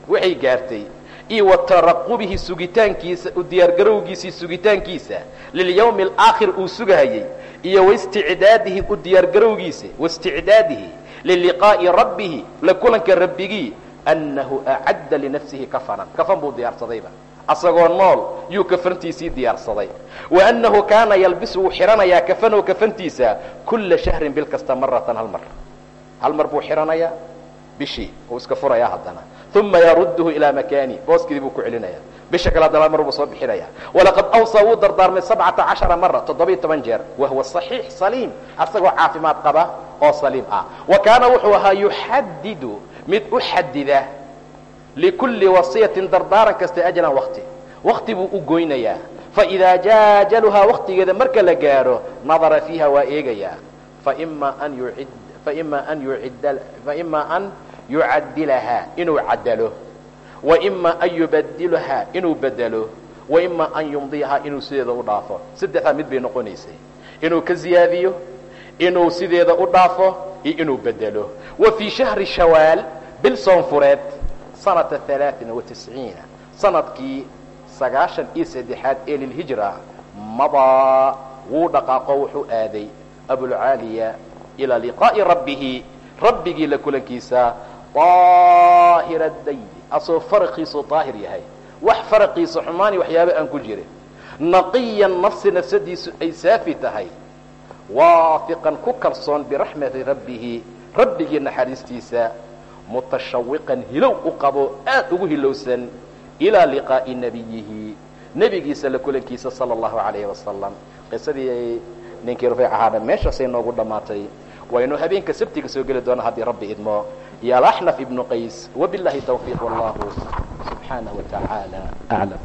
A: waxay gaartay iyo wa taraqubihi sugitaankiisa u diyaargarowgiisii sugitaankiisa lilyawmi alaakhir uu sugahayey iyo waisticdaadihi u diyaargarowgiisa waisticdaadihi liliqaa'i rabbihi la kulanka rabbigii annahu acadda linafsihi kafanan kafan buu diyaarsadayba. Asagoo nool yuu kafantiisii diyaarsaday. Wa annahu kaana yalbisu wuu xihanayaa kafanow kafantiisa kulla shahrin bil kasta maratan hal mar. Hal mar buu xihanayaa bishii uu iska furayaa haddana. Uma yarudduhu ilaa makaani booskidii buu ku celinaya. Bisha kale haddana mar buu soo bixinaya. Walaqad awsaa wuu dardaarmay sabcata cashara mara toddobiyo toban jeer wahuwa صaxiix saliim asagoo caafimaad qaba oo saliim ah. Wa kaana wuxuu ahaa yuxadidu mid u xadida likulli wasiyatin dardaaran kasta ajlan wakti wakti buu u goynayaa. Faidaa jaa ajaluhaa waktigeeda marka la gaaro nadara fiiha waa eegayaa. Faima an yuid faima an yucadilahaa inuu cadalo waima an yubadilahaa inuu bedelo waima an yumdiyahaa inuu sideeda u dhaafo. Saddexdaa mid bay noqonaysay. Inuu ka ziyaadiyo inuu sideeda u dhaafo iyo inuu bedelo wa fii shahri shawaal bil soonfureed sanata alaain watisciina sannadkii sagaashan iyo saddexaad ee lilhijra madaa wuu dhaqaaqo wuxuu aaday abulcaaliya ilaa liqaa'i rabbihi rabbigii la kulankiisa daahira dayni asoo faraqiisu daahir yahay. Wax faraqiisa xumaani waxyaaba aan ku jirin. Naqiyan nafsi nafsadiisu ay saafi tahay. Waafiqan ku kalsoon biraxmati rabbihi rabbigii naxariistiisa mutashawiqan hilow u qabo aad ugu hilowsan ilaa liqaa'i nebiyihi nebigiisa la kulankiisa sala allahu calayhi wasalam qisadii ninkii rufeyc ahaana meeshaasay noogu dhammaatay waynu habeenka sabtiga soo geli doona haddii rabbi idmo iyo alaxnaf ibnu qays wabillahi tawfiiq wallahu subxaanaه wa aclam